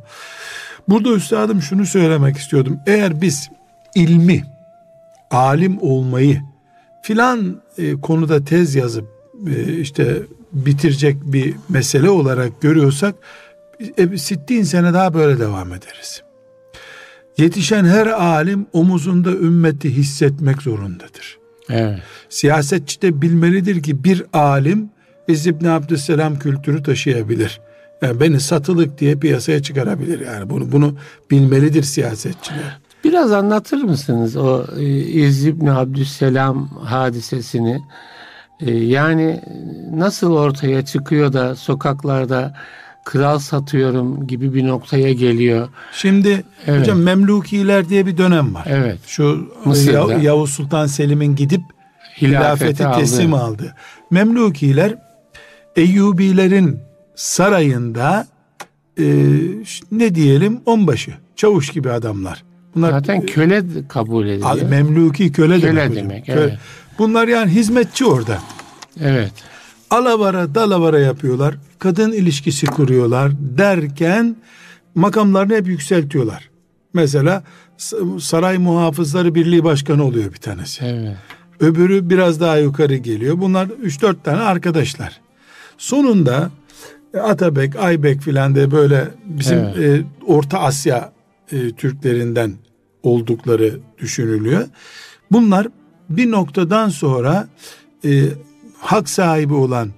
Burada üstadım şunu söylemek istiyordum. Eğer biz ilmi, alim olmayı filan e, konuda tez yazıp e, işte bitirecek bir mesele olarak görüyorsak e, sittin sene daha böyle devam ederiz. Yetişen her alim omuzunda ümmeti hissetmek zorundadır. Evet. Siyasetçi de bilmelidir ki bir alim İz İbni Abdüsselam kültürü taşıyabilir. Yani beni satılık diye piyasaya çıkarabilir. Yani bunu bunu bilmelidir siyasetçiler. Biraz anlatır mısınız o e, İz İbni Abdüsselam hadisesini? E, yani nasıl ortaya çıkıyor da sokaklarda kral satıyorum gibi bir noktaya geliyor. Şimdi evet. hocam Memlukiler diye bir dönem var. Evet. Şu Mısır'da. Yavuz Sultan Selim'in gidip hilafeti, hilafeti teslim aldı. aldı. Memlukiler Eyyubilerin sarayında e, ne diyelim onbaşı, çavuş gibi adamlar. Bunlar zaten köle kabul ediliyor. Memluki köle, köle demek. demek evet. Bunlar yani hizmetçi orada. Evet. Alavara dalavara yapıyorlar kadın ilişkisi kuruyorlar derken makamlarını hep yükseltiyorlar. Mesela Saray Muhafızları Birliği Başkanı oluyor bir tanesi. Evet. Öbürü biraz daha yukarı geliyor. Bunlar 3-4 tane arkadaşlar. Sonunda e, Atabek, Aybek filan de böyle bizim evet. e, Orta Asya e, Türklerinden oldukları düşünülüyor. Bunlar bir noktadan sonra e, hak sahibi olan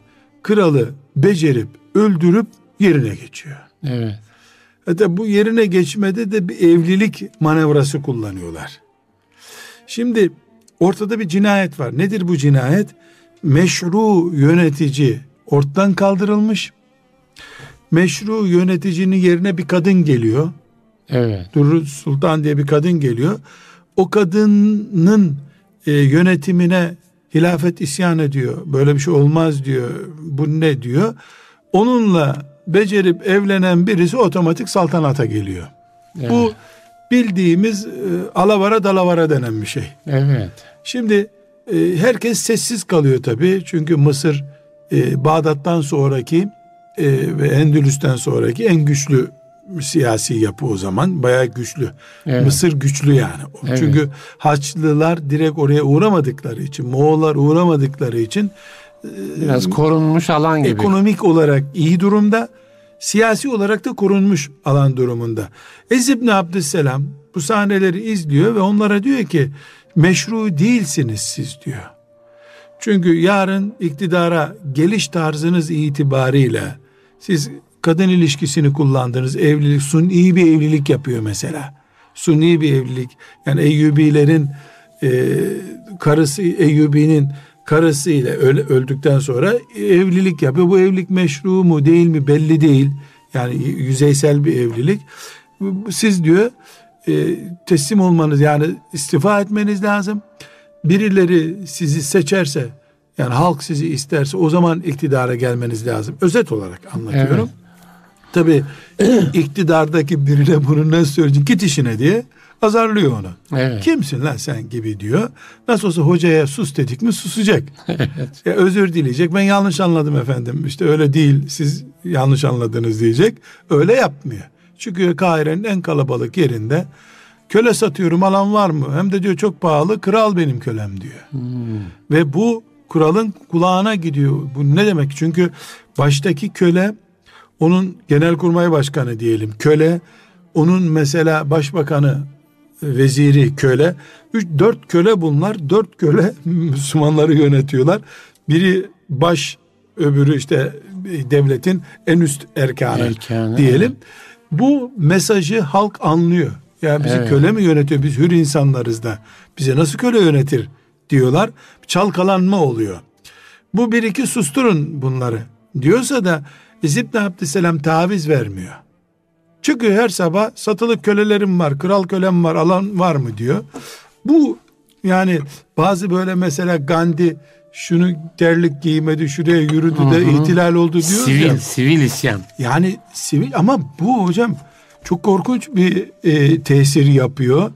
kralı becerip öldürüp yerine geçiyor. Evet. Hatta bu yerine geçmede de bir evlilik manevrası kullanıyorlar. Şimdi ortada bir cinayet var. Nedir bu cinayet? Meşru yönetici ortadan kaldırılmış. Meşru yöneticinin yerine bir kadın geliyor. Evet. Durru Sultan diye bir kadın geliyor. O kadının e, yönetimine hilafet isyan ediyor. Böyle bir şey olmaz diyor. Bu ne diyor? Onunla becerip evlenen birisi otomatik saltanata geliyor. Evet. Bu bildiğimiz e, alavara dalavara denen bir şey. Evet. Şimdi e, herkes sessiz kalıyor tabii. Çünkü Mısır e, Bağdat'tan sonraki e, ve Endülüs'ten sonraki en güçlü siyasi yapı o zaman bayağı güçlü. Evet. Mısır güçlü yani. Evet. Çünkü Haçlılar direkt oraya uğramadıkları için, Moğollar uğramadıkları için e, biraz korunmuş alan gibi. Ekonomik olarak iyi durumda, siyasi olarak da korunmuş alan durumunda. Ez İbni Abdüsselam bu sahneleri izliyor ve onlara diyor ki meşru değilsiniz siz diyor. Çünkü yarın iktidara geliş tarzınız itibariyle siz kadın ilişkisini kullandınız. Evlilik suni bir evlilik yapıyor mesela. Suni bir evlilik. Yani Eyyubilerin e, karısı Eyyubi'nin karısı ile öldükten sonra evlilik yapıyor. Bu evlilik meşru mu değil mi belli değil. Yani yüzeysel bir evlilik. siz diyor e, teslim olmanız yani istifa etmeniz lazım. Birileri sizi seçerse yani halk sizi isterse o zaman iktidara gelmeniz lazım. Özet olarak anlatıyorum. Evet. Tabi iktidardaki birine bunu nasıl söyleyeceksin git işine diye azarlıyor onu. Evet. Kimsin lan sen gibi diyor. Nasıl olsa hocaya sus dedik mi susacak. evet. Ya özür dileyecek. Ben yanlış anladım efendim. İşte öyle değil. Siz yanlış anladınız diyecek. Öyle yapmıyor. Çünkü Kahire'nin en kalabalık yerinde köle satıyorum alan var mı? Hem de diyor çok pahalı kral benim kölem diyor. Hmm. Ve bu kralın kulağına gidiyor. Bu ne demek? Çünkü baştaki köle onun genelkurmay başkanı diyelim. Köle onun mesela başbakanı veziri köle. Üç, dört köle bunlar. Dört köle Müslümanları yönetiyorlar. Biri baş öbürü işte devletin en üst erkanı, erkanı diyelim. evet. bu mesajı halk anlıyor. Yani bizi evet. köle mi yönetiyor? Biz hür insanlarız da. Bize nasıl köle yönetir diyorlar çalkalanma oluyor bu bir iki susturun bunları diyorsa da İzib ibn Abdüselam taviz vermiyor. Çünkü her sabah satılık kölelerim var, kral kölem var, alan var mı diyor. Bu yani bazı böyle mesela Gandhi şunu terlik giymedi, şuraya yürüdü de hı hı. ihtilal oldu diyor sivil, ya. Sivil isyan. Yani sivil ama bu hocam çok korkunç bir e, tesir yapıyor.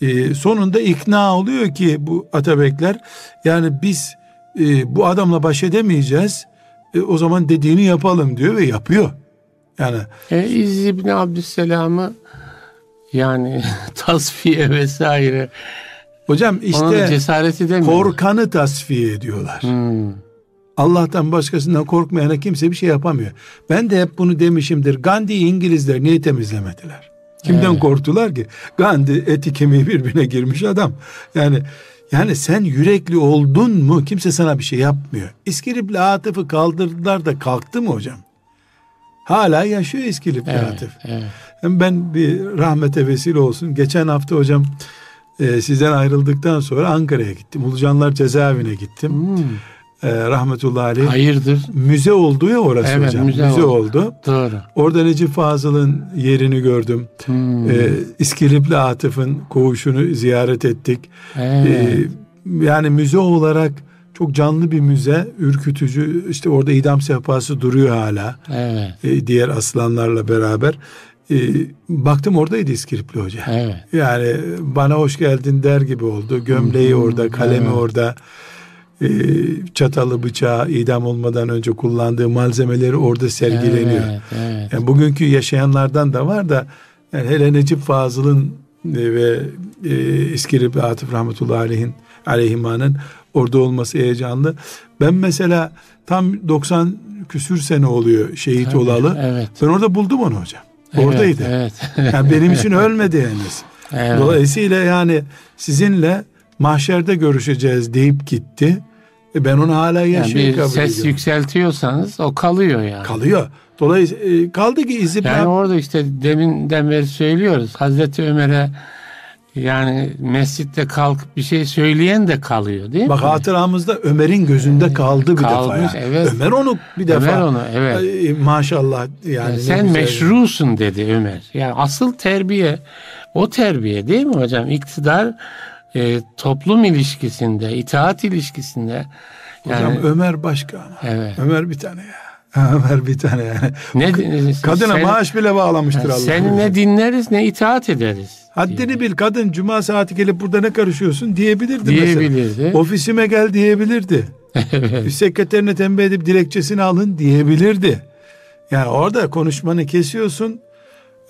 E, sonunda ikna oluyor ki bu Atabekler yani biz e, bu adamla baş edemeyeceğiz e, o zaman dediğini yapalım diyor ve yapıyor. Yani e, İzz İbni Abdüsselam'ı yani tasfiye vesaire Hocam işte cesareti korkanı tasfiye ediyorlar. Hmm. Allah'tan başkasından korkmayana kimse bir şey yapamıyor. Ben de hep bunu demişimdir. Gandhi İngilizler niye temizlemediler? Kimden evet. korktular ki? Gandhi eti kemiği birbirine girmiş adam. Yani yani sen yürekli oldun mu kimse sana bir şey yapmıyor. İskilipli Atıf'ı kaldırdılar da kalktı mı hocam? Hala yaşıyor İskilipli evet, Atıf. Evet. Ben bir rahmete vesile olsun. Geçen hafta hocam e, sizden ayrıldıktan sonra Ankara'ya gittim. Ulucanlar cezaevine gittim. Hmm e, rahmetullahi aleyh. Hayırdır? Müze oldu ya orası evet, hocam. Müze, müze oldu. oldu. Doğru. Orada Necip Fazıl'ın yerini gördüm. Hmm. E, İskilipli Atıf'ın koğuşunu ziyaret ettik. Evet. E, yani müze olarak çok canlı bir müze, ürkütücü. İşte orada idam sehpası duruyor hala. Evet. E, diğer aslanlarla beraber. E, baktım oradaydı İskilipli Hoca. Evet. Yani bana hoş geldin der gibi oldu. Gömleği hmm. orada, kalemi evet. orada e, çatalı bıçağı idam olmadan önce kullandığı malzemeleri orada sergileniyor. Evet, evet. Yani bugünkü yaşayanlardan da var da yani hele Necip Fazıl'ın e, ve e, İskilip Atıf Rahmetullahi Aleyhin Aleyhiman'ın orada olması heyecanlı. Ben mesela tam 90 küsür sene oluyor şehit Tabii, olalı. Evet. Ben orada buldum onu hocam. Evet, Oradaydı. Evet. yani benim için ölmedi henüz. Evet. Dolayısıyla yani sizinle mahşerde görüşeceğiz deyip gitti. E ben onu hala yaşıyor yani kabul ses ediyorum. yükseltiyorsanız o kalıyor yani. Kalıyor. Dolayısıyla e, kaldı ki izip Yani orada işte deminden beri söylüyoruz. Hazreti Ömer'e yani mescitte kalkıp bir şey söyleyen de kalıyor değil Bak mi? Bak hatıramızda Ömer'in gözünde kaldı bir Kalmış, defa. Yani. Evet. Ömer onu bir defa. Ömer onu evet. E, maşallah yani. yani sen meşrusun dedi Ömer. Yani asıl terbiye o terbiye değil mi hocam? İktidar e, toplum ilişkisinde, itaat ilişkisinde. Yani, Hocam Ömer başka ama. Evet. Ömer bir tane ya. Ömer bir tane yani. Ne, Kadına sen, maaş bile bağlamıştır yani Allah. Seni ne dinleriz ne itaat ederiz. Haddini diye. bil kadın cuma saati gelip burada ne karışıyorsun diyebilirdi, diyebilirdi. mesela. Ofisime gel diyebilirdi. evet. Sekreterine tembih edip dilekçesini alın diyebilirdi. Yani orada konuşmanı kesiyorsun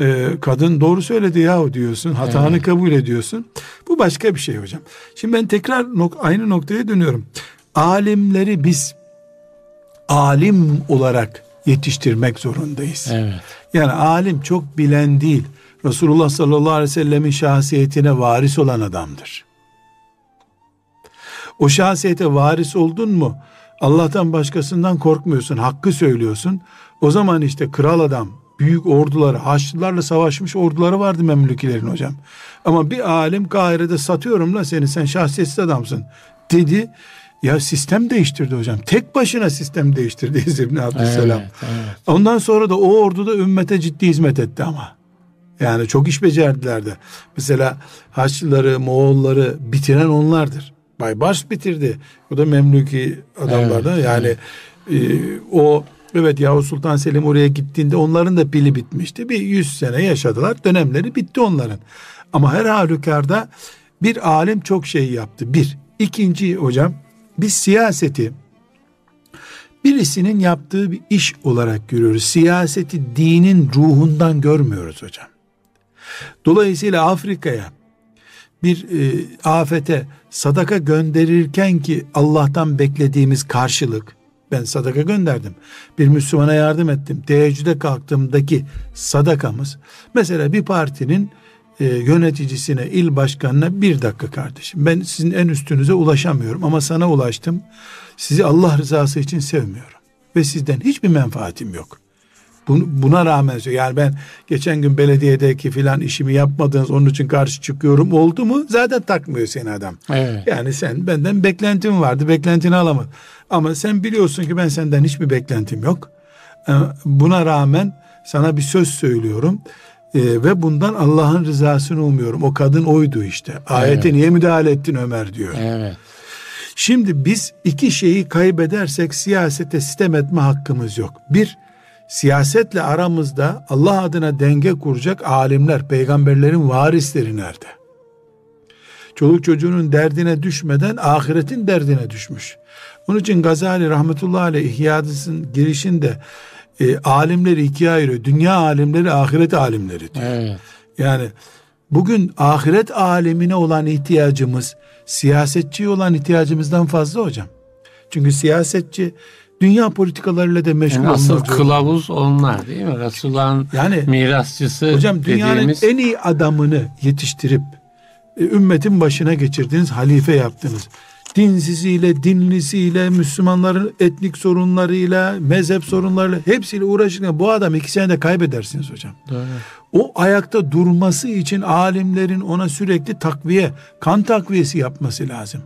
e, kadın doğru söyledi yahu diyorsun. Hatanı evet. kabul ediyorsun. Bu başka bir şey hocam. Şimdi ben tekrar nok aynı noktaya dönüyorum. Alimleri biz alim olarak yetiştirmek zorundayız. Evet. Yani alim çok bilen değil. Resulullah sallallahu aleyhi ve sellemin şahsiyetine varis olan adamdır. O şahsiyete varis oldun mu Allah'tan başkasından korkmuyorsun, hakkı söylüyorsun. O zaman işte kral adam, büyük orduları, Haçlılarla savaşmış orduları vardı Memlükilerin hocam. Ama bir alim Kahire'de satıyorum la seni sen şahsiyetsiz adamsın dedi. Ya sistem değiştirdi hocam. Tek başına sistem değiştirdi İbn Abdüsselam. Evet, evet. Ondan sonra da o orduda ümmete ciddi hizmet etti ama. Yani çok iş becerdiler de. Mesela Haçlıları, Moğolları bitiren onlardır. Baybars bitirdi. O da Memlüki adamlardan. Evet, yani evet. E, o evet Yavuz Sultan Selim oraya gittiğinde onların da pili bitmişti. Bir yüz sene yaşadılar. Dönemleri bitti onların. Ama her halükarda bir alim çok şey yaptı. Bir. İkinci hocam biz siyaseti birisinin yaptığı bir iş olarak görüyoruz. Siyaseti dinin ruhundan görmüyoruz hocam. Dolayısıyla Afrika'ya bir e, afete sadaka gönderirken ki Allah'tan beklediğimiz karşılık ben sadaka gönderdim. Bir Müslümana yardım ettim. Teheccüde kalktığımdaki sadakamız mesela bir partinin e, yöneticisine, il başkanına bir dakika kardeşim. Ben sizin en üstünüze ulaşamıyorum ama sana ulaştım. Sizi Allah rızası için sevmiyorum. Ve sizden hiçbir menfaatim yok. Buna rağmen yani ben geçen gün belediyedeki filan işimi yapmadınız onun için karşı çıkıyorum oldu mu zaten takmıyor seni adam. Evet. Yani sen benden beklentin vardı beklentini alamadın. Ama sen biliyorsun ki ben senden hiçbir beklentim yok. Ee, buna rağmen sana bir söz söylüyorum. Ee, ve bundan Allah'ın rızasını umuyorum. O kadın oydu işte. Ayete evet. niye müdahale ettin Ömer diyor. Evet. Şimdi biz iki şeyi kaybedersek siyasete sistem etme hakkımız yok. Bir, siyasetle aramızda Allah adına denge kuracak alimler, peygamberlerin varisleri nerede? Çoluk çocuğunun derdine düşmeden ahiretin derdine düşmüş. Onun için Gazali rahmetullahi aleyh ihyadısın girişinde e, alimleri ikiye ayırıyor. Dünya alimleri, ahiret alimleri diyor. Evet. Yani bugün ahiret alemine olan ihtiyacımız siyasetçi olan ihtiyacımızdan fazla hocam. Çünkü siyasetçi dünya politikalarıyla da meşgul yani asıl kılavuz onlar değil mi? Resulullah'ın yani, mirasçısı Hocam dünyanın dediğimiz... en iyi adamını yetiştirip e, ümmetin başına geçirdiniz, halife yaptınız. Dinsiziyle, dinlisiyle, Müslümanların etnik sorunlarıyla, mezhep sorunlarıyla hepsiyle uğraşırken bu adam iki senede kaybedersiniz hocam. Doğru. O ayakta durması için alimlerin ona sürekli takviye, kan takviyesi yapması lazım.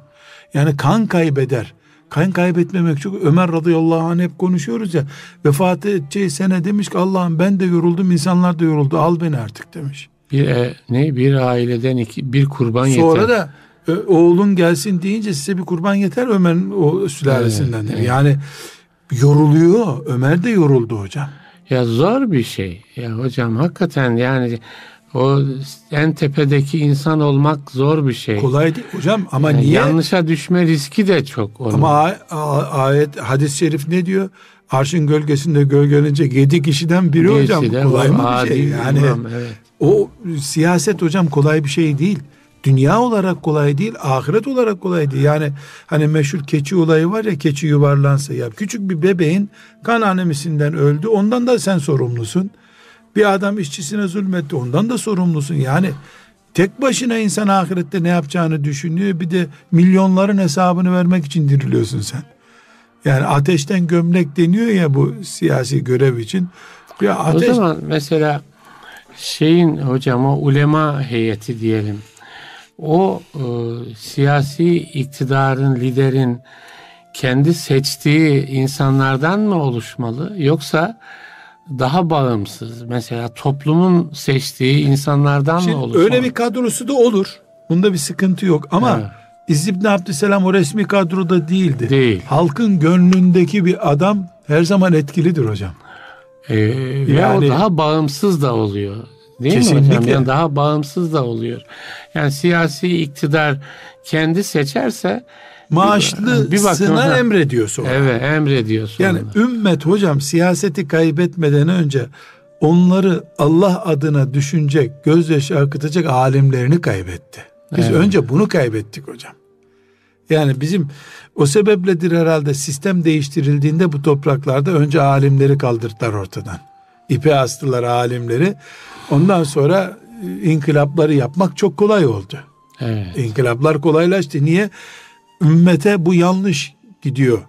Yani kan kaybeder. Kan kaybetmemek çok Ömer radıyallahu anh hep konuşuyoruz ya vefat edeceği sene demiş ki Allah'ım ben de yoruldum insanlar da yoruldu al beni artık demiş. Bir e, ne bir aileden iki bir kurban Sonra yeter. Sonra da e, oğlun gelsin deyince size bir kurban yeter Ömer'in o sülalesinden. Evet, evet. Yani yoruluyor. Ömer de yoruldu hocam. Ya zor bir şey. Ya hocam hakikaten yani o en tepedeki insan olmak zor bir şey. Kolay değil hocam ama yani niye? Yanlışa düşme riski de çok. Onun. Ama ayet hadis-i şerif ne diyor? Arşın gölgesinde gölgelenecek yedi kişiden biri Birisi hocam. De kolay mı bir şey? Yani imam, evet. o siyaset hocam kolay bir şey değil. Dünya olarak kolay değil, ahiret olarak kolay değil. Yani hani meşhur keçi olayı var ya keçi yuvarlansa ya küçük bir bebeğin kan anemisinden öldü. Ondan da sen sorumlusun. Bir adam işçisine zulmetti. Ondan da sorumlusun. Yani tek başına insan ahirette ne yapacağını düşünüyor. Bir de milyonların hesabını vermek için diriliyorsun sen. Yani ateşten gömlek deniyor ya bu siyasi görev için. Ya ateş... O zaman mesela şeyin hocam o ulema heyeti diyelim. O e, siyasi iktidarın, liderin kendi seçtiği insanlardan mı oluşmalı? Yoksa daha bağımsız mesela toplumun seçtiği insanlardan Şimdi mı olur? Öyle bir kadrosu da olur. Bunda bir sıkıntı yok ama evet. İzz İbni Abdüselam o resmi kadroda değildi. Değil. Halkın gönlündeki bir adam her zaman etkilidir hocam. Ee, yani, ve o daha bağımsız da oluyor. Değil kesinlikle. mi hocam? Yani daha bağımsız da oluyor. Yani siyasi iktidar kendi seçerse maaşlısına emrediyor sonra. Evet emrediyor sonra. Yani ümmet hocam siyaseti kaybetmeden önce onları Allah adına düşünecek, gözyaşı akıtacak alimlerini kaybetti. Biz evet. önce bunu kaybettik hocam. Yani bizim o sebepledir herhalde sistem değiştirildiğinde bu topraklarda önce alimleri kaldırdılar ortadan. İpe astılar alimleri. Ondan sonra e, inkılapları yapmak çok kolay oldu. Evet. İnkılaplar kolaylaştı. Niye? Ümmete bu yanlış gidiyor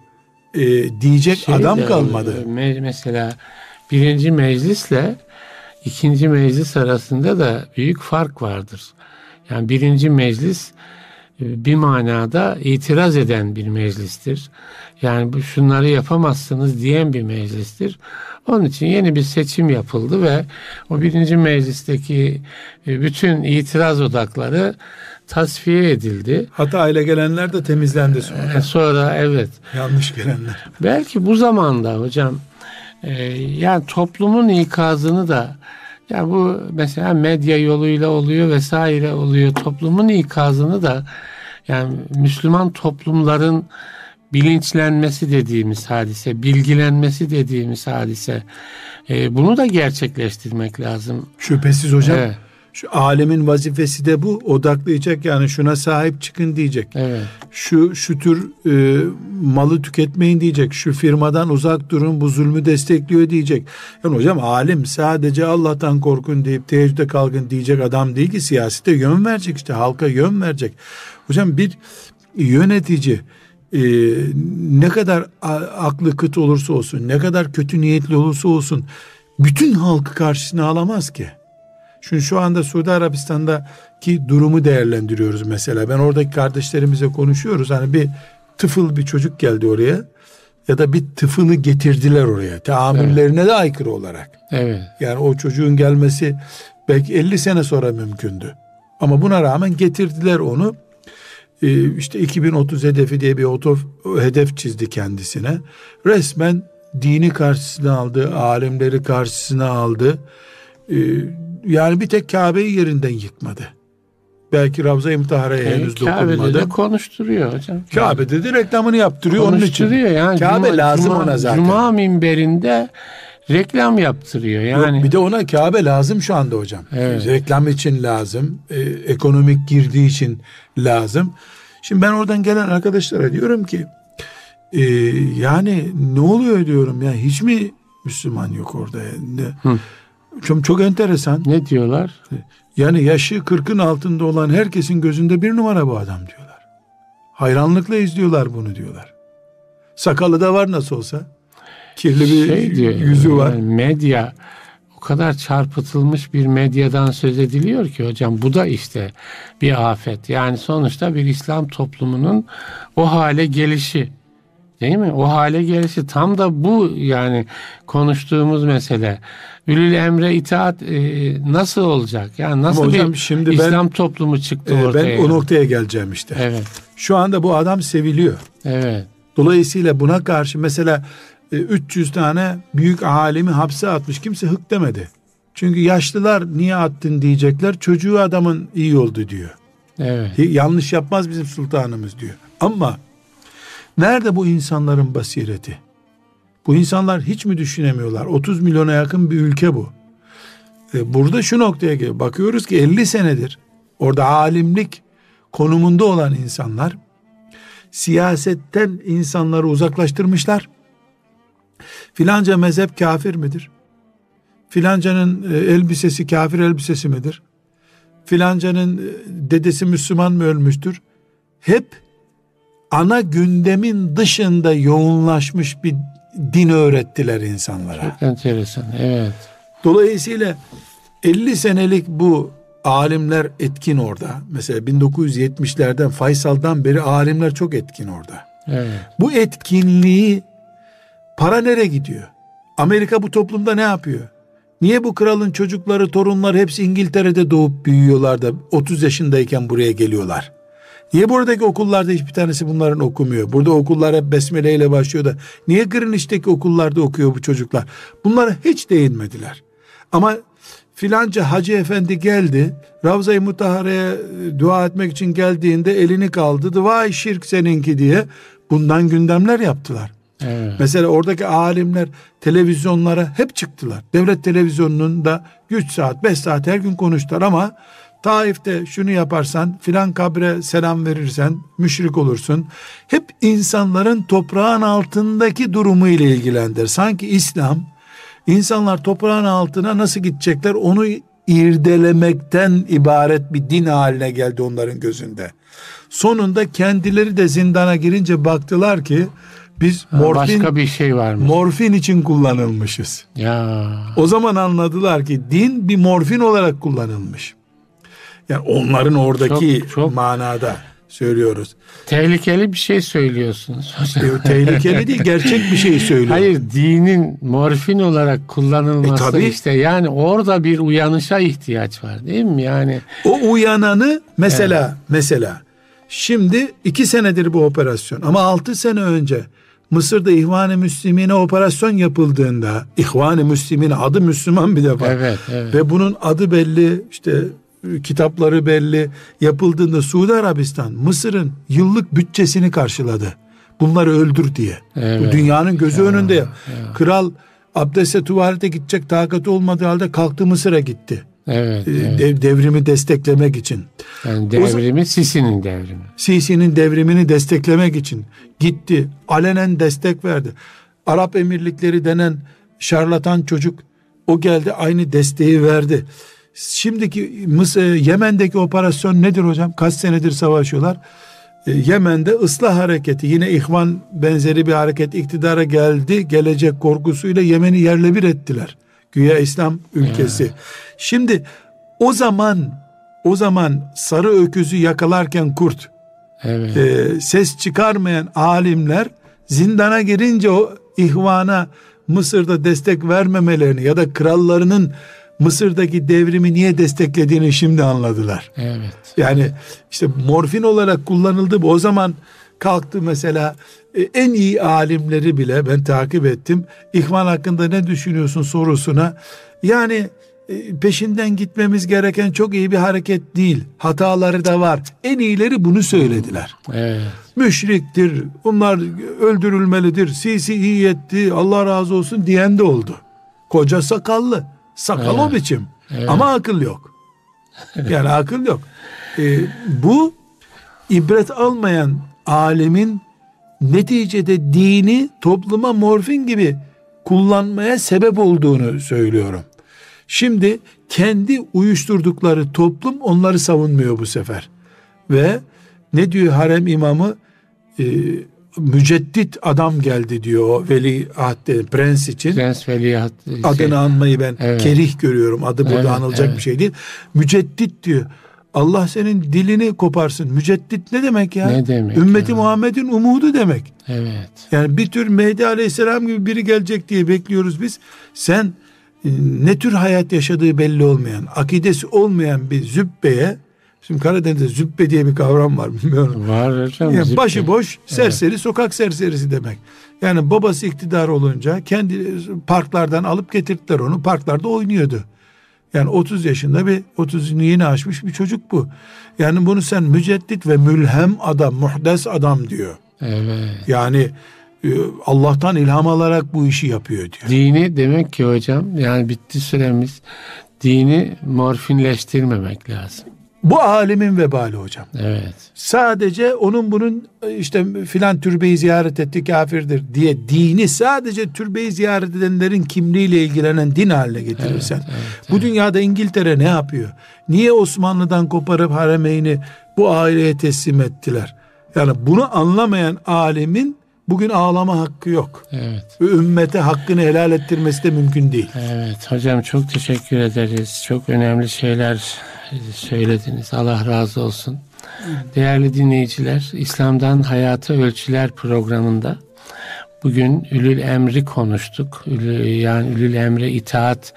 e, diyecek şey adam de, kalmadı. Me- mesela birinci meclisle ikinci meclis arasında da büyük fark vardır. Yani birinci meclis e, bir manada itiraz eden bir meclistir. Yani bu şunları yapamazsınız diyen bir meclistir. Onun için yeni bir seçim yapıldı ve o birinci meclisteki e, bütün itiraz odakları tasfiye edildi. Hata ile gelenler de temizlendi sonra. E, sonra evet. Yanlış gelenler. Belki bu zamanda hocam e, yani toplumun ikazını da ya bu mesela medya yoluyla oluyor vesaire oluyor. Toplumun ikazını da yani Müslüman toplumların bilinçlenmesi dediğimiz hadise, bilgilenmesi dediğimiz hadise. E, bunu da gerçekleştirmek lazım. Şüphesiz hocam. Evet. Şu alemin vazifesi de bu. Odaklayacak yani şuna sahip çıkın diyecek. Evet. Şu şu tür e, malı tüketmeyin diyecek. Şu firmadan uzak durun bu zulmü destekliyor diyecek. Yani hocam alim sadece Allah'tan korkun deyip teheccüde kalkın diyecek adam değil ki siyasete yön verecek işte halka yön verecek. Hocam bir yönetici e, ne kadar aklı kıt olursa olsun, ne kadar kötü niyetli olursa olsun bütün halkı karşısına alamaz ki. Çünkü şu anda Suudi Arabistan'daki durumu değerlendiriyoruz mesela. Ben oradaki kardeşlerimize konuşuyoruz. Hani bir tıfıl bir çocuk geldi oraya ya da bir tıfılı getirdiler oraya. Teamüllerine evet. de aykırı olarak. Evet. Yani o çocuğun gelmesi belki 50 sene sonra mümkündü. Ama buna rağmen getirdiler onu. Ee, işte 2030 hedefi diye bir otof, hedef çizdi kendisine. Resmen dini karşısına aldı, alimleri karşısına aldı. Ee, yani bir tek Kabe'yi yerinden yıkmadı. Belki Ravza-i Mutahara'ya e, henüz Kabe'de dokunmadı. Kabe'de de konuşturuyor hocam. Kabe'de de reklamını yaptırıyor onun için. yani. Kabe Cuma, lazım Cuma, ona zaten. Cuma minberinde reklam yaptırıyor yani. Yok, bir de ona Kabe lazım şu anda hocam. Evet. Reklam için lazım, e, ekonomik girdiği için lazım. Şimdi ben oradan gelen arkadaşlara diyorum ki e, yani ne oluyor diyorum ya hiç mi Müslüman yok orada? Ne, Hı. Çok, çok enteresan. Ne diyorlar? Yani yaşı kırkın altında olan herkesin gözünde bir numara bu adam diyorlar. Hayranlıkla izliyorlar bunu diyorlar. Sakalı da var nasıl olsa. Kirli bir şey diyor, yüzü var. Yani medya o kadar çarpıtılmış bir medyadan söz ediliyor ki hocam bu da işte bir afet. Yani sonuçta bir İslam toplumunun o hale gelişi Değil mi? O hale gelişi tam da bu yani konuştuğumuz mesele. Ülül emre itaat e, nasıl olacak? Yani nasıl hocam, bir şimdi İslam ben, toplumu çıktı e, ortaya? Ben o noktaya geleceğim işte. Evet. Şu anda bu adam seviliyor. Evet. Dolayısıyla buna karşı mesela e, 300 tane büyük alimi hapse atmış. Kimse hık demedi. Çünkü yaşlılar niye attın diyecekler. Çocuğu adamın iyi oldu diyor. Evet. Yanlış yapmaz bizim sultanımız diyor. Ama Nerede bu insanların basireti? Bu insanlar hiç mi düşünemiyorlar? 30 milyona yakın bir ülke bu. E burada şu noktaya geliyor. Bakıyoruz ki 50 senedir orada alimlik konumunda olan insanlar siyasetten insanları uzaklaştırmışlar. Filanca mezhep kafir midir? Filancanın e, elbisesi kafir elbisesi midir? Filancanın e, dedesi Müslüman mı ölmüştür? Hep ana gündemin dışında yoğunlaşmış bir din öğrettiler insanlara. Çok enteresan, evet. Dolayısıyla 50 senelik bu alimler etkin orada. Mesela 1970'lerden Faysal'dan beri alimler çok etkin orada. Evet. Bu etkinliği para nereye gidiyor? Amerika bu toplumda ne yapıyor? Niye bu kralın çocukları, torunlar hepsi İngiltere'de doğup büyüyorlar da 30 yaşındayken buraya geliyorlar? Niye buradaki okullarda hiçbir tanesi bunların okumuyor? Burada okullar hep besmele ile başlıyor da niye Greenwich'teki okullarda okuyor bu çocuklar? Bunlara hiç değinmediler. Ama filanca hacı efendi geldi. Ravza-i Mutahare'ye dua etmek için geldiğinde elini kaldırdı. Vay şirk seninki diye bundan gündemler yaptılar. Evet. Mesela oradaki alimler televizyonlara hep çıktılar. Devlet televizyonunda 3 saat 5 saat her gün konuştular ama Taif'te şunu yaparsan filan kabre selam verirsen müşrik olursun. Hep insanların toprağın altındaki durumu ile ilgilendir. Sanki İslam insanlar toprağın altına nasıl gidecekler onu irdelemekten ibaret bir din haline geldi onların gözünde. Sonunda kendileri de zindana girince baktılar ki biz morfin başka bir şey var mı? Morfin için kullanılmışız. Ya. O zaman anladılar ki din bir morfin olarak kullanılmış. Yani onların oradaki çok, çok. manada söylüyoruz. Tehlikeli bir şey söylüyorsunuz. E, tehlikeli değil, gerçek bir şey söylüyor. Hayır, dinin morfin olarak kullanılması E, tabii. işte yani orada bir uyanışa ihtiyaç var değil mi? Yani O uyananı mesela mesela şimdi iki senedir bu operasyon ama altı sene önce Mısır'da İhvan-ı Müslümine operasyon yapıldığında İhvan-ı Müslümine adı Müslüman bir defa. evet, evet. Ve bunun adı belli işte kitapları belli yapıldığında Suudi Arabistan Mısır'ın yıllık bütçesini karşıladı. Bunları öldür diye. Bu Evet. dünyanın gözü önünde ya. Kral abdeste tuvalete gidecek takati olmadığı halde kalktı Mısır'a gitti. Evet, E, evet. dev- devrimi desteklemek için. Yani O devrimi Sisi'nin devrimi. Sisi'nin devrimini desteklemek için gitti. Alenen destek verdi. Arap Emirlikleri denen şarlatan çocuk o geldi aynı desteği verdi. Şimdiki Mısır, Yemen'deki operasyon nedir hocam? Kaç senedir savaşıyorlar? E, Yemen'de ıslah hareketi yine ihvan benzeri bir hareket iktidara geldi. Gelecek korkusuyla Yemen'i yerle bir ettiler. Güya İslam ülkesi. Şimdi o zaman o zaman sarı öküzü yakalarken kurt Evet. e, ses çıkarmayan alimler zindana girince o ihvana Mısır'da destek vermemelerini ya da krallarının Mısır'daki devrimi niye desteklediğini şimdi anladılar. evet. Yani işte morfin olarak kullanıldı. bu. O zaman kalktı mesela e, en iyi alimleri bile ben takip ettim. İhvan hakkında ne düşünüyorsun sorusuna. Yani e, peşinden gitmemiz gereken çok iyi bir hareket değil. Hataları da var. En iyileri bunu söylediler. Evet. Müşriktir, bunlar öldürülmelidir, Sisi iyi etti, Allah razı olsun diyen de oldu. Koca sakallı, sakal o biçim Evet. ama akıl yok. Yani akıl yok. Ee, bu ibret almayan alemin neticede dini topluma morfin gibi kullanmaya sebep olduğunu söylüyorum. Şimdi kendi uyuşturdukları toplum onları savunmuyor bu sefer. Ve ne diyor harem imamı? Ee, müceddit adam geldi diyor o veli ahd prens için. Prens Veliaht şey, Adını anmayı ben Evet. kerih görüyorum. Adı burada Evet, anılacak evet. bir şey değil. Müceddit diyor. Allah senin dilini koparsın. Müceddit ne demek ya? Ne demek Ümmeti ya? Muhammed'in umudu demek. Evet. Yani bir tür Mehdi Aleyhisselam gibi biri gelecek diye bekliyoruz biz. Sen e, ne tür hayat yaşadığı belli olmayan, akidesi olmayan bir zübbeye, şimdi Karadeniz'de zübbe diye bir kavram var bilmiyorum. Var hocam. Yani züppe. başıboş serseri sokak serserisi demek. Yani babası iktidar olunca kendi parklardan alıp getirdiler onu. Parklarda oynuyordu. Yani 30 yaşında bir 30'unu yeni aşmış bir çocuk bu. Yani bunu sen müceddit ve mülhem adam, muhdes adam diyor. Evet. Yani e, Allah'tan ilham alarak bu işi yapıyor diyor. Dini demek ki hocam yani bitti süremiz. Dini morfinleştirmemek lazım. Bu alemin vebali hocam. Evet. Sadece onun bunun e, işte filan türbeyi ziyaret etti kafirdir diye dini sadece türbeyi ziyaret edenlerin kimliğiyle ilgilenen din haline getirirsen. bu dünyada İngiltere ne yapıyor? Niye Osmanlı'dan koparıp haremeyni bu aileye teslim ettiler? Yani bunu anlamayan alemin bugün ağlama hakkı yok. Evet. Ve ümmete hakkını helal ettirmesi de mümkün değil. Evet hocam çok teşekkür ederiz. Çok önemli şeyler söylediniz. Allah razı olsun. Değerli dinleyiciler, İslam'dan Hayata Ölçüler programında bugün Ülül Emri konuştuk. Yani Ülül Emre itaat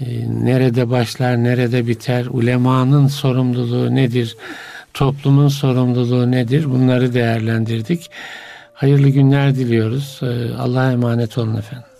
e, nerede başlar, nerede biter, ulemanın sorumluluğu nedir, toplumun sorumluluğu nedir bunları değerlendirdik. Hayırlı günler diliyoruz. E, Allah'a emanet olun efendim.